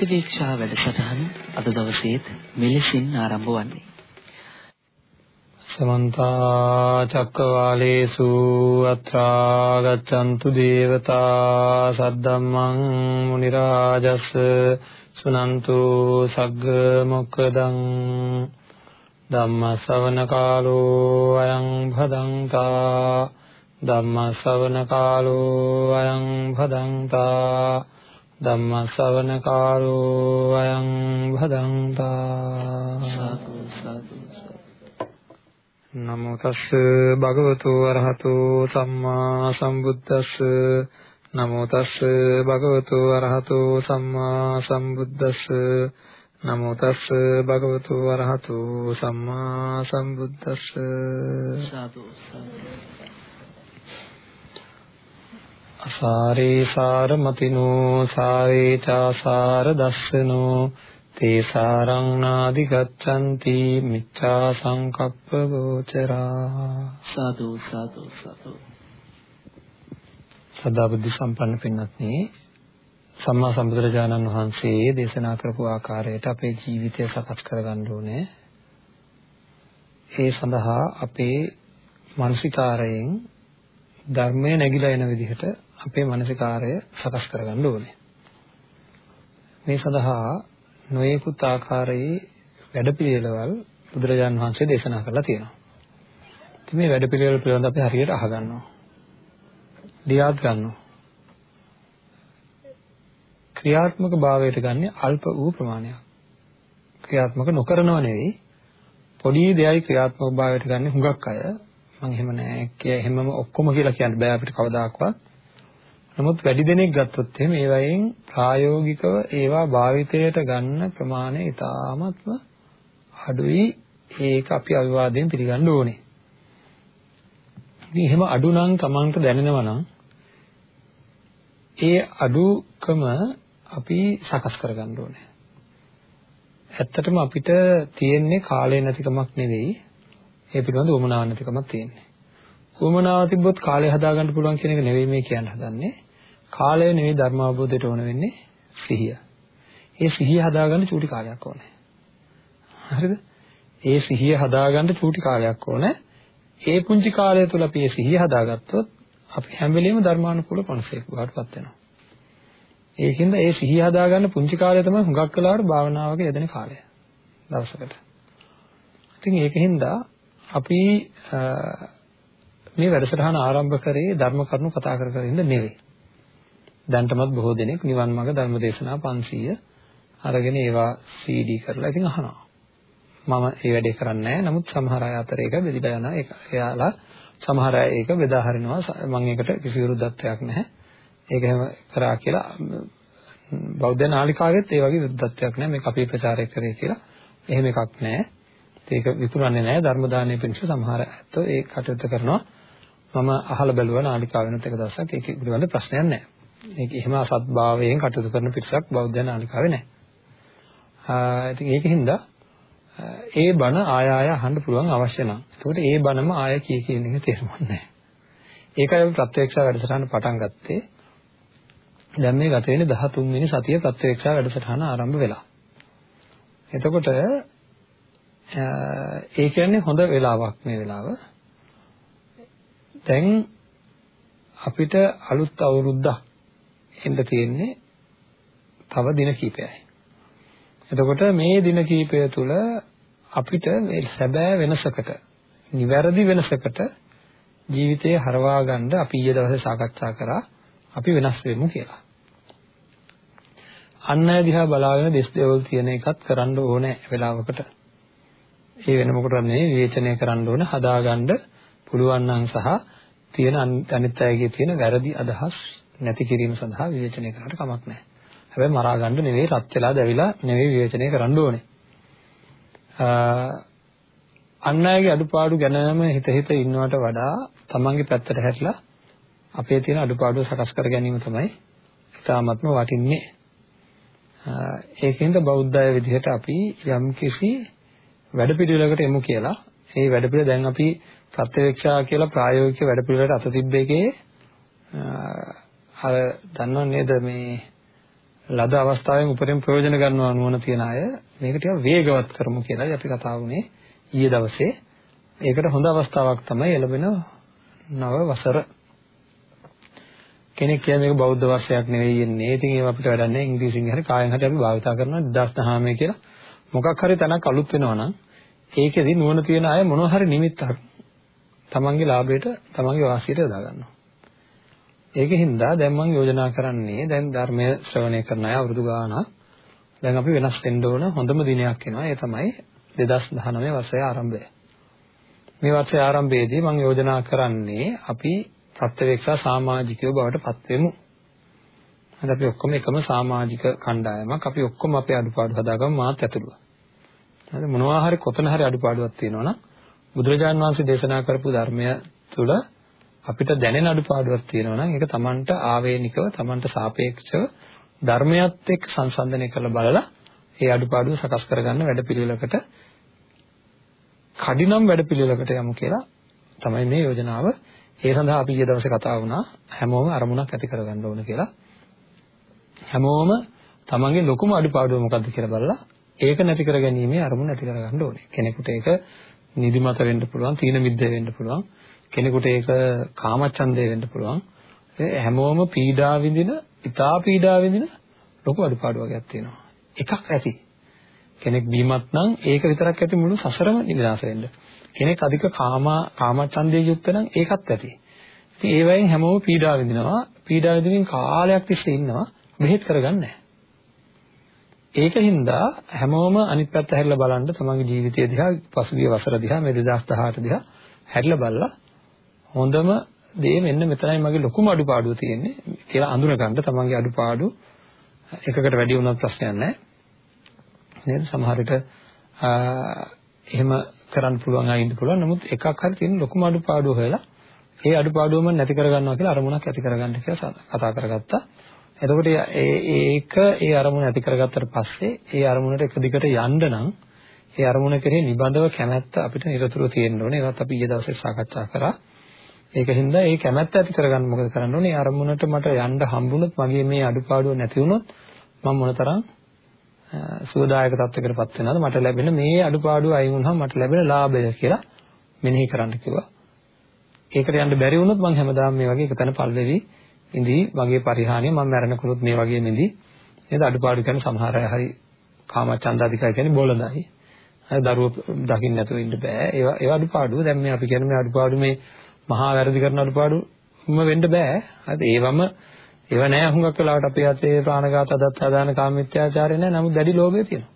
පෙරවන් සරණයි. ප්‍රතිවීක්ෂා වැඩසටහන අද දවසේත් මෙලෙසින් ආරම්භ වන්නේ. සමන්ත චක්කවාලේසු අත්‍රා ගච්ඡන්තු දේවතා සද්දම්මං මුනි රාජස් සුනන්තු සග්ග මොක්කදං ධම්ම ශ්‍රවණ කාලෝ අයං භදංතා ධම්ම ශ්‍රවණ කාලෝ අයං භදංතා ධම්ම ශ්‍රවණ කාලෝ අයං භදංතා සාදු සාදු නමෝ තස් භගවතු අරහතු සම්මා සම්බුද්දස්ස। නමෝ තස් භගවතු අරහතු සම්මා සම්බුද්දස්ස। නමෝ තස් භගවතු අරහතු සම්මා සම්බුද්දස්ස। සාදු සාදු අසාරේ සාරමතිනෝ සාරේ චාසාර දස්සනෝ තේ සාරං නාදි ගච්ඡanti මිච්ඡා සංකප්ප ගෝචරා සාදු සාදු සාදු සදා බුද්ධ සම්පන්න පින්වත්නි සම්මා සම්බුදුරජාණන් වහන්සේ දේශනා කරපු ආකාරයට අපේ ජීවිතය සකස් කරගන්න ඕනේ. ඒ සඳහා අපේ මානසිකාරයෙන් ධර්මය නැగిලා එන විදිහට අපේ මානසිකාරය සකස් කරගන්න ඕනේ. මේ සඳහා නොයෙකුත් ආකාරයේ වැඩපිළිවෙළවල් බුදුරජාන් වහන්සේ දේශනා කරලා තියෙනවා. ඉතින් මේ වැඩපිළිවෙල පිළිබඳව අපි හරියට අහගන්නවා. ලියාත් ගන්නවා. ක්‍රියාත්මක භාවයට ගන්න අල්ප වූ ප්‍රමාණයක්. ක්‍රියාත්මක නොකරනව නෙවෙයි පොඩි දෙයයි ක්‍රියාත්මක භාවයට ගන්න හුඟක් අය මම එහෙම නෑ කිය එහෙමම ඔක්කොම කියලා කියන්න බෑ අපිට කවදාකවත්. නමුත් වැඩි දෙනෙක් ගත්තොත් එහෙම ඒ වයින් ප්‍රායෝගිකව ඒවා භාවිතයට ගන්න ප්‍රමාණය ඉතාමත්ම අඩුයි. ඒක අපි අවිවාදයෙන් පිළිගන්න ඕනේ. ඉතින් එහෙම අඩු නම් Tamanට දැනෙනවා නම් ඒ අඩුකම අපි සකස් කරගන්න ඕනේ. ඇත්තටම අපිට තියෙන්නේ කාලය නැතිකමක් නෙවෙයි ඒ පිළිබඳ උමනාවක් නැතිකමක් තියෙන්නේ. උමනාව තිබ්බොත් කාලය හදාගන්න පුළුවන් කියන එක නෙවෙයි මේ කියන්න හදන්නේ. කාලය නෙවෙයි ධර්ම අවබෝධයට ඕන වෙන්නේ සිහිය. ඒ සිහිය හදාගන්න චූටි කාලයක් ඕනේ. හරිද? ඒ සිහිය හදාගන්න චූටි කාලයක් ඕනේ. ඒ පුංචි කාලය තුල අපි ඒ සිහිය හදාගත්තොත් අපි හැම වෙලෙම ධර්මානුකූල පණසෙක් බවටපත් වෙනවා. ඒකින්ද ඒ සිහිය හදාගන්න පුංචි කාලය තමයි හුඟක් වෙලාවට භාවනාවක යෙදෙන කාලය. දවසකට. ඉතින් ඒකින්ද අපි මේ වැඩසටහන ආරම්භ කරේ ධර්ම කරුණු කතා කර කර ඉන්න නෙවෙයි. දැන්ටමත් බොහෝ දෙනෙක් නිවන් මාර්ග ධර්ම දේශනා 500 අරගෙන ඒවා CD කරලා ඉතින් අහනවා. මම ඒ වැඩේ කරන්නේ නැහැ. නමුත් සමහර අය අතර ඒක බෙදිලා යනවා. ඒක එයාලා සමහර අය ඒක බෙදා හරිනවා. මම ඒකට කිසි විරුද්ධත්වයක් නැහැ. ඒක එහෙම කරා කියලා බෞද්ධ නාලිකාවෙත් ඒ වගේ විරුද්ධත්වයක් නැහැ. මේක අපි ප්‍රචාරය කරේ කියලා. එහෙම එකක් නැහැ. ඒක විකුණන්නේ නැහැ. ධර්ම දානයේ පිණිස සමහර ඇත්තෝ ඒ කටයුත්ත කරනවා. මම අහලා බැලුවා නාලිකාව වෙනත් එක දවසක්. ඒක පිළිබඳ ප්‍රශ්නයක් නැහැ. ඒක එහෙම අසත්භාවයෙන් කටයුතු කරන පිරිසක් බෞද්ධ නාලිකාවේ නැහැ. ඉතින් ඒකින්ද ඒ බණ ආය ආය අහන්න පුළුවන් අවශ්‍ය නම්. ඒකට ඒ බණම ආය කිය කියන එක තේරුම් නැහැ. ඒකයි අපි ප්‍රත්‍යක්ෂ වැඩසටහන පටන් ගත්තේ. දැන් මේ ගත වෙන්නේ 13 වෙනි සතිය ප්‍රත්‍යක්ෂ වැඩසටහන ආරම්භ වෙලා. එතකොට ඒ කියන්නේ හොඳ වෙලාවක් මේ වෙලාව. දැන් අපිට අලුත් අවුරුද්දක් එන්න තියෙන්නේ තව දින කිහිපයයි. එතකොට මේ දින කිහිපය තුළ අපිට මේ සැබෑ වෙනසකට, නිවැරදි වෙනසකට ජීවිතය හරවා ගන්න අපි ඊයේ දවසේ සාකච්ඡා කරා අපි වෙනස් වෙමු කියලා. අන්න ඇය දිහා බලාගෙන දෙස් දෙවල් තියෙන එකත් කරන්න ඕනේ වෙලාවකට. ඒ වෙන මොකටද නෙවෙයි විවේචනය කරන්න ඕන හදාගන්න පුළුවන් නම් සහ තියෙන අනිත් අයගේ තියෙන වැරදි අදහස් නැති කිරීම සඳහා විවේචනය කරන්නට කමක් නැහැ. හැබැයි මරා ගන්න නෙවෙයි රත් වෙලා දැවිලා නෙවෙයි විවේචනය කරන්න ඕනේ. අන් අයගේ අඩුපාඩු ගැනම හිත හිත ඉන්නවට වඩා තමන්ගේ පැත්තට හැරිලා අපේ තියෙන අඩුපාඩු සකස් කර ගැනීම තමයි ඉතාමත්ම වටින්නේ. ඒකෙන්ද බෞද්ධය විදිහට අපි යම්කිසි වැඩපිළිවෙලකට එමු කියලා. මේ වැඩපිළිවෙල දැන් අපි ප්‍රත්‍යක්ෂා කියලා ප්‍රායෝගික වැඩපිළිවෙලට අත තිබ්බ එකේ අර දන්නව නේද මේ ලද අවස්ථාවෙන් උපරිම ප්‍රයෝජන ගන්නවා නුවණ තියන අය මේක ටිකක් වේගවත් කරමු කියලායි අපි කතා වුණේ ඊයේ දවසේ. ඒකට හොඳ අවස්ථාවක් තමයි එළඹෙන නව වසර. කෙනෙක් කියන්නේ මේක බෞද්ධ වර්ෂයක් නෙවෙයි එන්නේ. ඉතින් ඒව අපිට වැඩක් නැහැ. ඉංග්‍රීසියෙන් හරි කායෙන් හරි අපි භාවිතා කරනවා 2019 කියලා. මොකක් හරි තැනක් අලුත් වෙනවා නම් ඒකෙදි නුවණ තියන අය මොනවා හරි නිමිත්තක් තමන්ගේ ලාභයට තමන්ගේ වාසියට යොදා ගන්නවා. ඒකෙන් දා දැන් මම යෝජනා කරන්නේ දැන් ධර්මය ශ්‍රවණය කරන අය අවුරුදු ගාණක් දැන් අපි වෙනස් වෙන්න ඕන හොඳම දිනයක් එනවා. ඒ තමයි 2019 වසරේ ආරම්භය. මේ වසරේ ආරම්භයේදී මම යෝජනා කරන්නේ අපි ප්‍රත්‍යවේක්ෂා සමාජිකයෝ බවට පත් වෙමු. අද අපි ඔක්කොම එකම සමාජික කණ්ඩායමක්. අපි ඔක්කොම අපේ අඩුපාඩු හදාගමු මාත් ඇතුළුව. හරි මොනවා හරි කොතන හරි අඩුපාඩුවක් තියෙනවා නම් බුදුරජාන් වහන්සේ දේශනා කරපු ධර්මය තුළ අපිට දැනෙන අඩුපාඩුවක් තියෙනවා නම් ඒක Tamanට ආවේනිකව Tamanට සාපේක්ෂව ධර්මයත් එක්ක සංසන්දනය කරලා බලලා ඒ අඩුපාඩුව සකස් කරගන්න වැඩපිළිවෙලකට කඩිනම් වැඩපිළිවෙලකට යමු කියලා තමයි මේ යෝජනාව. ඒ සඳහා අපි ඊයේ දවසේ කතා වුණා හැමෝම අරමුණක් ඇති කරගන්න ඕන කියලා. හැමෝම තමන්ගේ ලොකුම අඩුපාඩුව මොකද්ද කියලා බලලා ඒක නැති කරගැනීමේ අරමුණ ඇති කරගන්න ඕනේ. කෙනෙකුට ඒක නිදිමත වෙන්න පුළුවන්, තීන මිද්ද වෙන්න පුළුවන්. කෙනෙකුට ඒක කාමච්ඡන්දය වෙන්න පුළුවන්. හැමෝම පීඩා විඳින, ඉතා පීඩා විඳින ලොකු අඩුපාඩුවක් තියෙනවා. එකක් ඇති. කෙනෙක් බීමත් නම් ඒක විතරක් ඇති මුළු සසරම නිවිලාස වෙන්න. කෙනෙක් අධික කාම කාමච්ඡන්දයේ යුක්ත නම් ඒකත් ඇති. ඉතින් ඒ වයින් හැමෝම පීඩා විඳිනවා. පීඩා විඳින්න කාලයක් තිස්සේ ඉන්නවා. මෙහෙත් කරගන්නේ නැහැ. ඒකින්ද හැමෝම අනිත් පැත්ත හැරිලා බලන්න තමන්ගේ ජීවිතය දිහා පසුගිය වසර දිහා මේ 2018 දිහා හැරිලා බලලා හොඳම දේ මෙන්න මෙතනයි මගේ ලොකුම අඩුපාඩුව තියෙන්නේ කියලා අඳුනගන්න තමන්ගේ අඩුපාඩු එකකට වැඩි වුණත් ප්‍රශ්නයක් නැහැ. නේද? සමහර විට එහෙම කරන්න පුළුවන් අය ඉන්න පුළුවන්. නමුත් එකක් හරි තියෙන ලොකුම අඩුපාඩුව හොයලා ඒ අඩුපාඩුවම නැති කරගන්නවා කියලා අරමුණක් ඇති කරගන්න කියලා කතා කරගත්තා. එතකොට ඒක ඒ අරමුණ ඇති කරගත්තට පස්සේ ඒ අරමුණට එක දිගට යන්න නම් ඒ අරමුණ කෙරෙහි නිබඳව කැමැත්ත අපිට නිරතුරුව තියෙන්න ඕනේ. ඒවත් අපි ඊයේ දවසේ සාකච්ඡා කරා. ඒකින්ද ඒ කැමැත්ත ඇති කරගන්න මොකද කරන්න ඕනේ? අරමුණට මට යන්න හම්බුනොත් මගේ මේ අඩුපාඩුව නැති වුනොත් මම මොනතරම් සුවදායක තත්යකටපත් වෙනවද? මට ලැබෙන මේ අඩුපාඩුව අයින් වුණාම මට ලැබෙන ලාභය කියලා මෙනෙහි කරන්න කිව්වා. ඒකට යන්න බැරි වුණොත් මම හැමදාම මේ වගේ එකතන පල්වෙවි ඉඳී වගේ පරිහානිය මම මැරෙනකොත් මේ වගේ ඉඳී නේද අඩුපාඩු කරන සමහර අය හරි කාමචන්දාධිකයි කියන්නේ බොළඳයි. හරි දරුවෝ දකින්න නැතුව ඉන්න බෑ. ඒවා ඒවා අඩුපාඩු. දැන් මේ අපි කියන්නේ මේ අඩුපාඩු මේ මහා වැරදි කරන අඩුපාඩුම වෙන්න බෑ. හරි ඒවම ඒව නෑ හුඟක් වෙලාවට අපේ අතේ ප්‍රාණඝාත අදත්තා දාන කාමීත්‍යාචාරය නෑ. නමුත් දැඩි ලෝභය තියෙනවා.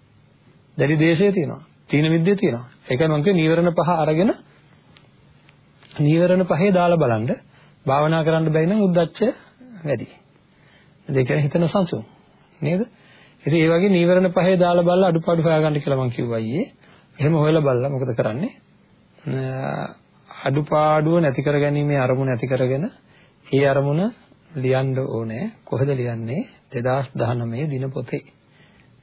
දැඩි දේශය තියෙනවා. තීන විද්‍ය තියෙනවා. ඒකයි මම කිය නීවරණ පහ අරගෙන නීවරණ පහේ දාලා බලන්න භාවනා කරන්න බැරි නම් උද්දච්ච වැඩි. ඒ කියන්නේ හිතන සංසුන් නේද? ඉතින් ඒ වගේ නීවරණ පහේ දාලා බලලා අඩුපාඩු හොයාගන්න කියලා මම කිව්වා ඊයේ. එහෙම හොයලා බලලා මොකද කරන්නේ? අඩුපාඩුව නැති කරගැනීමේ අරමුණ ඇති කරගෙන ඒ අරමුණ ලියන්න ඕනේ. කොහෙද ලියන්නේ? 2019 දින පොතේ.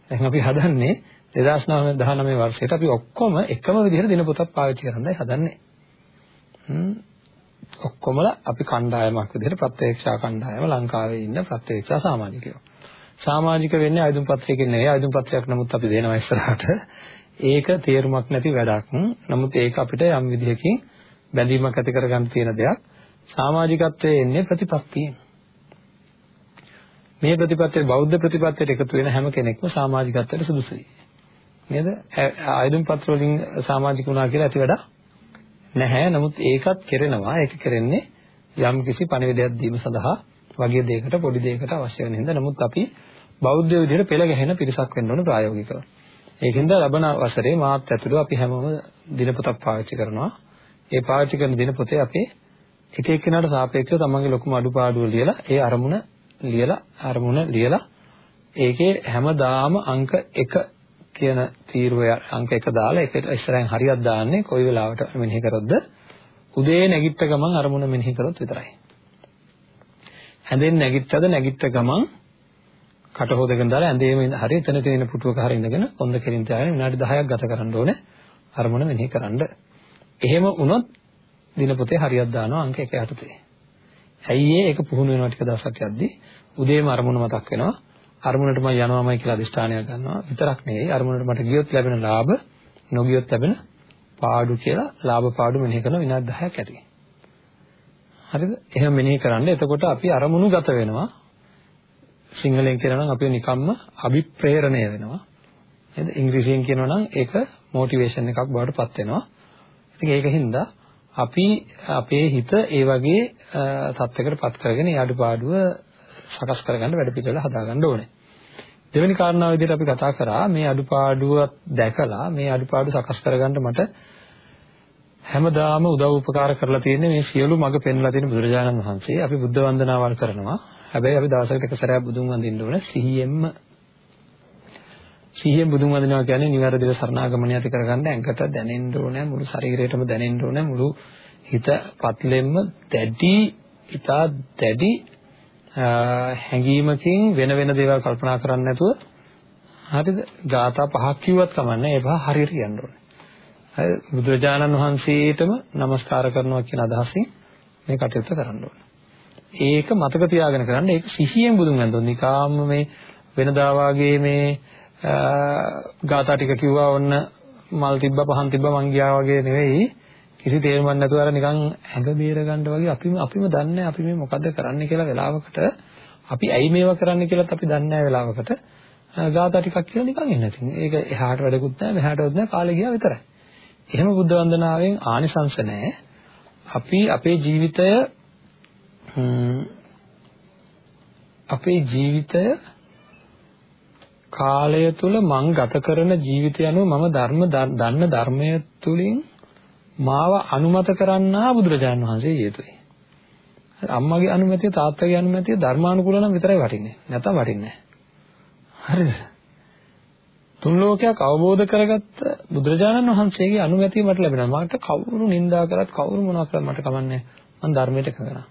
දැන් අපි හදන්නේ 2019 වර්ෂයට අපි ඔක්කොම එකම විදිහට දින පොතක් පාවිච්චි කරන්නයි හදන්නේ. ඔක්කොමලා අපි කණ්ඩායමක් විදිහට ප්‍රත්‍යක්ෂා කණ්ඩායම ලංකාවේ ඉන්න ප්‍රත්‍යක්ෂා සමාජිකයෝ. සමාජික වෙන්නේ ආයුධ පත්‍රයකින් නෙවෙයි ආයුධ පත්‍රයක් නමුත් අපි දෙනවා ඉස්සරහට. ඒක තේරුමක් නැති වැඩක්. නමුත් ඒක අපිට යම් විදිහකින් බැඳීමක් ඇති කරගන්න තියෙන දෙයක්. සමාජිකත්වයේ එන්නේ ප්‍රතිපත්තියෙන්. මේ ප්‍රතිපත්තිය බෞද්ධ ප්‍රතිපත්තියට එකතු වෙන හැම කෙනෙක්ම සමාජිකත්වයට සුදුසුයි. නේද? ආයුධ පත්‍ර වලින් සමාජික වුණා කියලා ඇති වැඩක් නැහැ. නමුත් ඒකත් කෙරෙනවා. ඒක කෙරෙන්නේ යම් කිසි පණිවිඩයක් දීම සඳහා වගේ දෙයකට පොඩි දෙයකට අවශ්‍ය වෙන හින්දා. නමුත් අපි බෞද්ධ විදිහට පෙළ ගැහෙන පිරිසක් වෙන්න ඕනේ ප්‍රායෝගිකව. ඒකෙන්ද ලබන වසරේ මාත් ඇතුළු අපි හැමෝම දිනපොතක් පාවිච්චි කරනවා. ඒ පාවිච්චි කරන දිනපොතේ අපේ එක එක්කෙනාට සාපේක්ෂව තමන්ගේ ලොකුම අඩුපාඩුව ලියලා ඒ අරමුණ ලියලා අරමුණ ලියලා ඒකේ හැමදාම අංක 1 කියන තීරුව අංක 1 දාලා ඒක ඉස්සරහින් හරියක් දාන්නේ කොයි වෙලාවට මෙනෙහි කරොත්ද? උදේ නැගිට ගමන් අරමුණ මෙනෙහි කරොත් විතරයි. හැඳෙන් නැගිට්ටද නැගිට්ට ගමන් කට හොදගෙන දාලා ඇඳේම හරිය එතන තියෙන පුටුවක හරිය ඉඳගෙන කොන්ද කෙලින් තියාගෙන විනාඩි 10ක් ගත කරන්න ඕනේ අරමුණ මෙනෙහි කරන්න. එහෙම වුණොත් දිනපොතේ හරියක් දානවා අංක 1 යටතේ. ඇයි ඒක පුහුණු වෙනවා ටික දවසක් යද්දී. උදේම අරමුණ මතක් වෙනවා. අරමුණට මම යනවාමයි කියලා අදිෂ්ඨානයක් ගන්නවා. විතරක් නෙවෙයි අරමුණට මට ගියොත් ලැබෙන ලාභ නොගියොත් ලැබෙන පාඩු කියලා ලාභ පාඩු මෙනෙහි කරන විනාඩි 10ක් ඇති. හරිද? එහෙම මෙනෙහි කරන්න. එතකොට අපි අරමුණු ගත වෙනවා. සිංහලෙන් කියනවා නම් අපි නිකම්ම අභිප්‍රේරණය වෙනවා. නේද? ඉංග්‍රීසියෙන් කියනවා නම් ඒක මොටිවේෂන් එකක් බවට පත් වෙනවා. ඉතින් ඒකින්ද අපි අපේ හිත ඒ වගේ තත්යකට පත් කරගෙන ඒ අඩුපාඩුව සකස් කරගන්න වැඩ පිළිවෙල හදාගන්න ඕනේ. දෙවෙනි කාරණාව විදිහට අපි කතා කරා මේ අඩුපාඩුව දැකලා මේ අඩුපාඩු සකස් කරගන්න මට හැමදාම උදව් උපකාර කරලා තියෙන්නේ මේ සියලු මඟ පෙන්ලා තියෙන බුදුරජාණන් වහන්සේ. අපි බුද්ධ වන්දනාවල් කරනවා. හැබැයි අපි දවසකට එක සැරයක් බුදුන් වඳින්න ඕනේ සිහියෙන්ම. සිහියෙන් බුදුන් වඳිනවා කියන්නේ නිවැරදිව සරණාගමණය ඇති කරගන්න ඇඟට දැනෙන්න ඕනේ මුළු ශරීරයටම දැනෙන්න ඕනේ මුළු හිත පත්ලෙම්ම දැඩි ඉතා දැඩි හැඟීමකින් වෙන වෙන දේවල් කල්පනා කරන්නේ නැතුව හරිද? ගාථා පහක් කිව්වත් කමන්නේ ඒ පහ හරියට කියන්න ඕනේ. හරි බුදුරජාණන් වහන්සේටම নমස්කාර කරනවා කියන අදහසින් මේ කටයුත්ත කරන්න ඕනේ. ඒක මතක තියාගෙන කරන්න ඒක සිහියෙන් බුදුන් වහන්සේ නිකාම්ම මේ වෙනදා වාගේ මේ ගාථා ටික කිව්වා ඔන්න මල් තිබ්බා පහන් තිබ්බා මං ගියා වගේ නෙවෙයි කිසි තේරුමක් නැතුව අර නිකන් ඇඟ බේර ගන්න වගේ අපිම අපිම දන්නේ අපි මේ මොකද්ද කරන්න කියලා වෙලාවකට අපි ඇයි මේවා කරන්න කියලාත් අපි දන්නේ නැහැ වෙලාවකට. ගාථා ටිකක් කියලා නිකන් ඉන්න ඉතින්. ඒක එහාට වැඩකුත් නැහැ මෙහාටවත් නැහැ කාලේ ගියා විතරයි. එහෙම බුද්ධ වන්දනාවෙන් ආනිසංස නැහැ. අපි අපේ ජීවිතය අපේ ජීවිතය කාලය තුල මං ගත කරන ජීවිතය අනුව මම ධර්ම දන්න ධර්මය තුලින් මාව අනුමත කරන්නා බුදුරජාණන් වහන්සේ හේතුයි. අම්මගේ අනුමැතිය තාත්තගේ අනුමැතිය ධර්මානුකූල නම් විතරයි වටින්නේ. නැත්නම් වටින්නේ නැහැ. හරිද? තුන් ලෝකයක් අවබෝධ කරගත්ත බුදුරජාණන් වහන්සේගේ අනුමැතිය මට ලැබෙනවා. මට කවුරු නිඳා කරත් කවුරු මොනවා කරත් මට කමන්නේ මම ධර්මයට එකඟනා.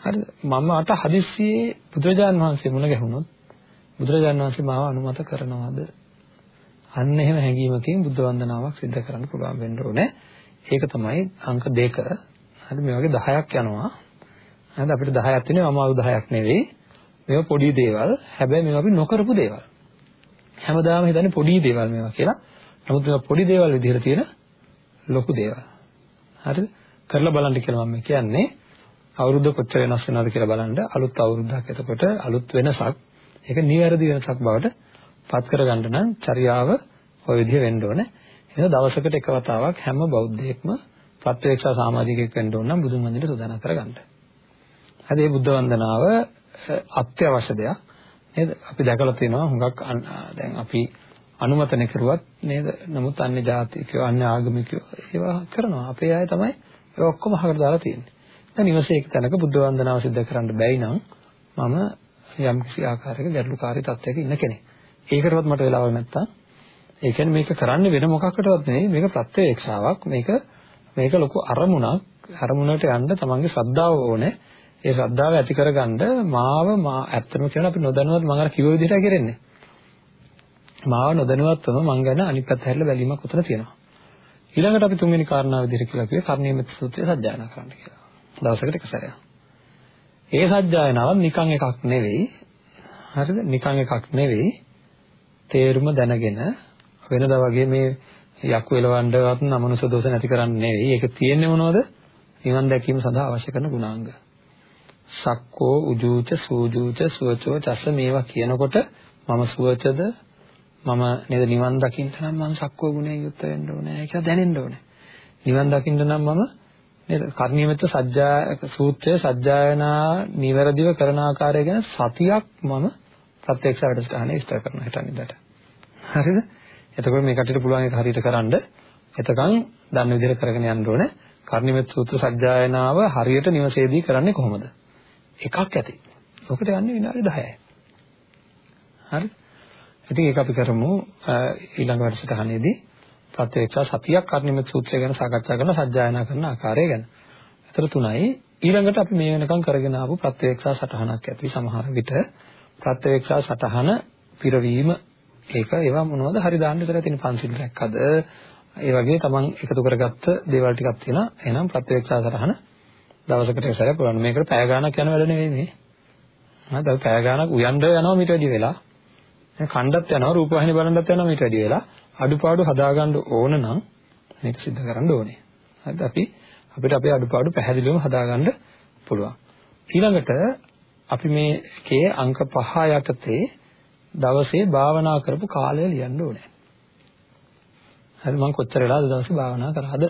හරිද? මම අට හදිස්සියේ බුදුරජාණන් වහන්සේ මුණ ගැහුණොත් බුදුරජාණන් වහන්සේ මාව අනුමත කරනවද? අන්න එහෙම හැඟීමකින් බුද්ධ වන්දනාවක් සිදු කරන්න පුළුවන් වෙන්න ඕනේ. ඒක තමයි අංක 2. හරි මේ වගේ 10ක් යනවා. හරිද අපිට 10ක් තියෙනවා අමාරු 10ක් නෙවෙයි. මේවා පොඩි දේවල්. හැබැයි මේවා අපි නොකරපු දේවල්. හැමදාම හිතන්නේ පොඩි දේවල් මේවා කියලා. නමුත් මේවා පොඩි දේවල් විදිහට තියෙන ලොකු දේවල්. හරිද? කරලා බලන්න කියලා මම කියන්නේ. අවුරුද්ද කොච්චර වෙනස් වෙනවද කියලා බලන්න. අලුත් අවුරුද්දක් එතකොට අලුත් වෙනසක්. ඒක නිවැරදි වෙනසක් බවට පත් කරගන්න නම් චර්යාව ඔය විදිහ වෙන්න ඕනේ. එහෙනම් දවසකට එක වතාවක් හැම බෞද්ධයෙක්ම ප්‍රත්‍යක්ෂ සමාජිකයෙක් වෙන්න ඕන නම් බුදුන් වහන්සේට සූදානම් කරගන්න. හරි මේ බුද්ධ වන්දනාව අත්‍යවශ්‍ය දෙයක්. නේද? අපි දැකලා තියෙනවා හුඟක් දැන් අපි අනුමතන කරුවත් නේද? නමුත් අන්‍ය ජාතිකයෝ අන්‍ය ආගමිකයෝ ඒවා කරනවා. අපේ අය තමයි ඒ ඔක්කොම අහකට දාලා තියෙන්නේ. දැන් නිවසේ එක තැනක බුද්ධ වන්දනාව සිදු කරන්න බැයි නම් මම යම් කිසි ආකාරයක ගැටලුකාරී තත්ත්වයක ඉන්න කෙනෙක්. ඒකටවත් මට වෙලාවක් නැත්තම් ඒ කියන්නේ මේක කරන්නේ වෙන මොකකටවත් නෙවෙයි මේක ප්‍රත්‍යක්ෂාවක්. මේක මේක ලොකු අරමුණක්. අරමුණට යන්න තමන්ගේ ශ්‍රද්ධාව ඕනේ. ඒ ශ්‍රද්ධාව ඇති කරගන්න මාව මා ඇත්තම කියන අපි නොදැනුවත් මම අර කිව්ව විදිහට කරන්නේ. මාව නොදැනුවත්වම මං ගැන අනිත් පැත්ත හැරිලා බැලීමක් උතන තියෙනවා. ඊළඟට අපි තුන්වෙනි කාරණාව විදිහට කියලා කිව්වේ කර්ණීයමෙත් සූත්‍රය සජ්ජායනා කරන්න කියලා. දවසකට එක සැරයක්. ඒ සජ්ජායනාව නිකන් එකක් නෙවෙයි. හරිද? නිකන් එකක් නෙවෙයි. තේරුම දැනගෙන වෙනදා වගේ මේ යක්කු එලවන්නවත් අමනුෂ දෝෂ නැති කරන්නේ නෙවෙයි. ඒක තියෙන්නේ මොනවද? නිවන් දැකීම සඳහා අවශ්‍ය කරන ගුණාංග. සක්කෝ උජූච සූජූච සුවචෝ චස්ස මේවා කියනකොට මම සුවචද මම නේද නිවන් දකින්න නම් මම සක්කෝ ගුණයෙන් යුක්ත වෙන්න ඕනේ කියලා දැනෙන්න ඕනේ. නිවන් දකින්න නම් මම නේද කර්ණීයමෙත් සජ්ජා සූත්‍රය සජ්ජායනා නිවැරදිව කරන ආකාරය ගැන සතියක් මම ප්‍රත්‍යක්ෂ වැඩසටහනේ විස්තර කරනවා හිතන්නේ හරිද? එතකොට මේ කටියට පුළුවන් ඒක හරියට කරන්න. එතකන් දන්න විදිහට කරගෙන යන්න ඕනේ. කර්ණිමෙත් සූත්‍ර සජ්ජායනාව හරියට නිවසේදී කරන්නේ කොහොමද? එකක් ඇති. ඔකට යන්නේ විනාඩි 10යි. හරි? ඉතින් ඒක අපි කරමු ඊළඟ වැඩසටහනේදී ප්‍රත්‍යක්ෂ සතියක් කර්ණිමෙත් සූත්‍රය ගැන සාකච්ඡා කරන සජ්ජායනා කරන ආකාරය ගැන. ඒතර තුනයි ඊළඟට අපි මේ වෙනකම් කරගෙන ආපු ප්‍රත්‍යක්ෂ සටහනක් ඇති සමහර විට ප්‍රත්‍යක්ෂ සටහන පිරවීම ඒක ඒවා මොනවද හරි දාන්න විතර තියෙන පන්සිල් රැක්කද ඒ වගේ තමන් එකතු කරගත්ත දේවල් ටිකක් තියෙනවා එහෙනම් ප්‍රත්‍යක්ෂා සරහන දවසකට එක සැරයක් පුරන්න. මේකට පැය ගාණක් යන වැඩ නෙවෙයි මේ. හරිද? අපි පැය ගාණක් උයන්ඩ යනවා මීට වැඩි වෙලා. දැන් කණ්ඩත් යනවා රූපවාහිනිය බලන්නත් යනවා මීට වැඩි වෙලා. අඩුපාඩු හදාගන්න ඕන නම් මේක सिद्ध කරන්න ඕනේ. හරිද? අපි අපිට අපේ අඩුපාඩු පැහැදිලිවම හදාගන්න පුළුවන්. ඊළඟට අපි මේකේ අංක 5 යටතේ දවසේ භාවනා කරපු කාලය ලියන්න ඕනේ. හරි මම කොච්චර වෙලාද දවසේ භාවනා කරාද?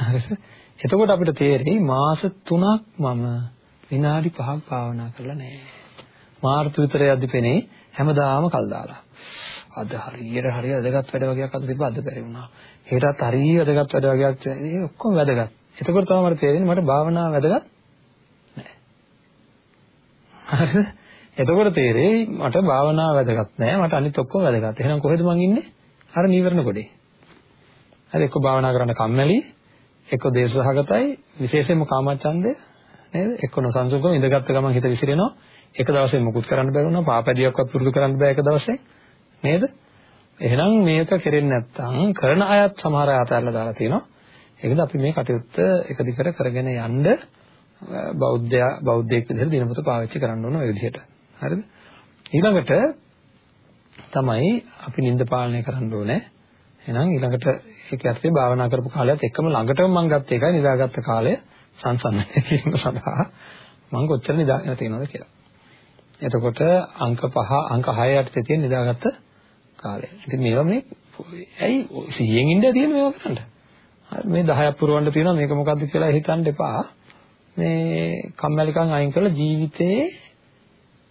හරිද? එතකොට අපිට තේරෙයි මාස 3ක් මම විනාඩි 5ක් භාවනා කරලා නැහැ. මාර්තු විතරේ අධිපෙනේ හැමදාම කල් දාලා. අද හරියට හරිය වැදගත් වැඩ වගේක් අද තිබ්බ අද බැරි වුණා. හෙටත් හරිය වැදගත් වැඩ වගේක් ඒ ඔක්කොම වැදගත්. එතකොට තමයි මට තේරෙන්නේ මට භාවනාව වැදගත් නැහැ. හරිද? එතකොට තේරෙයි මට භාවනාව වැදගත් නැහැ. මට අනිත් ඔක්කොම වැදගත්. එහෙනම් කොහෙද මං ඉන්නේ? අර නීවරණ කොටේ. හරි එක්ක භාවනා කරන්න කම්මැලි, එක්ක දේශසහගතයි, විශේෂයෙන්ම කාමච්ඡන්දය නේද? එක්ක නොසන්සුන්කම ඉඳගත්ත ගමන් හිත විසිරෙනවා. එක දවසේ මුකුත් කරන්න බැරි වුණා. පාපැදියක්වත් පුරුදු කරන්න බෑ එක දවසේ. නේද? එහෙනම් මේක කෙරෙන්නේ නැත්නම් කරන අයත් සමහර අය අතහැරලා දාලා තියෙනවා. ඒකද අපි මේ කටයුත්ත එක දිගට කරගෙන යන්න බෞද්ධ බෞද්ධයෙක් විදිහට දිනපොත පාවිච්චි කරන්න ඕන ඔය විදිහට. හරිද? ඊළඟට තමයි අපි නිින්ද පාලනය කරන්න ඕනේ. එහෙනම් ඊළඟට ඒක ඇත්තේ භාවනා කරපු කාලයත් එක්කම ළඟටම මම ගත්ත එකයි නිදාගත්ත කාලය සංසන්දනය කිරීම සඳහා මම කොච්චර නිදාගෙන තියෙනවද කියලා. එතකොට අංක 5 අංක 6 යටතේ තියෙන නිදාගත්ත කාලය. ඉතින් මේවා මේ ඇයි 100න් ඉඳලා තියෙන මේවා කරන්න. මේ 10ක් පුරවන්න තියෙනවා මේක මොකද්ද කියලා හිතන්න එපා. මේ කම්මැලිකම් අයින් කරලා ජීවිතේ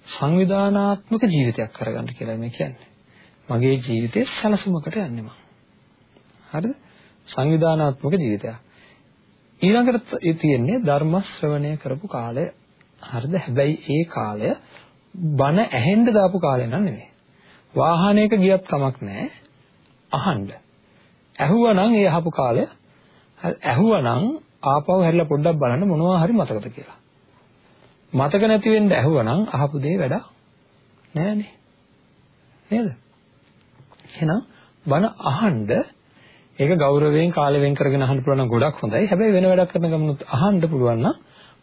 සංවිධානාත්මක ජීවිතයක් කරගන්න කියලා මේ කියන්නේ. මගේ ජීවිතේ සැලසුමකට යන්නේ මම. හරිද? සංවිධානාත්මක ජීවිතයක්. ඊළඟට තියෙන්නේ ධර්ම ශ්‍රවණය කරපු කාලය. හරිද? හැබැයි ඒ කාලය බණ ඇහෙන්න දාපු කාලය නන් නෙමෙයි. වාහනයක ගියත් කමක් නැහැ. අහන්න. ඇහුවනම් ඒ අහපු කාලය ඇහුවනම් ආපහු හැරිලා පොඩ්ඩක් බලන්න මොනවා හරි මතකද කියලා. මතක නැති වෙන්න ඇහුවනම් අහපු දේ වැඩක් නෑනේ. නේද? එහෙනම් බණ අහන්න ඒක ගෞරවයෙන් කාලෙ වෙන් කරගෙන අහන්න පුළුවන් නම් ගොඩක් හොඳයි. හැබැයි වෙන වැඩක් කරන ගමනුත් අහන්න පුළුවන් නම්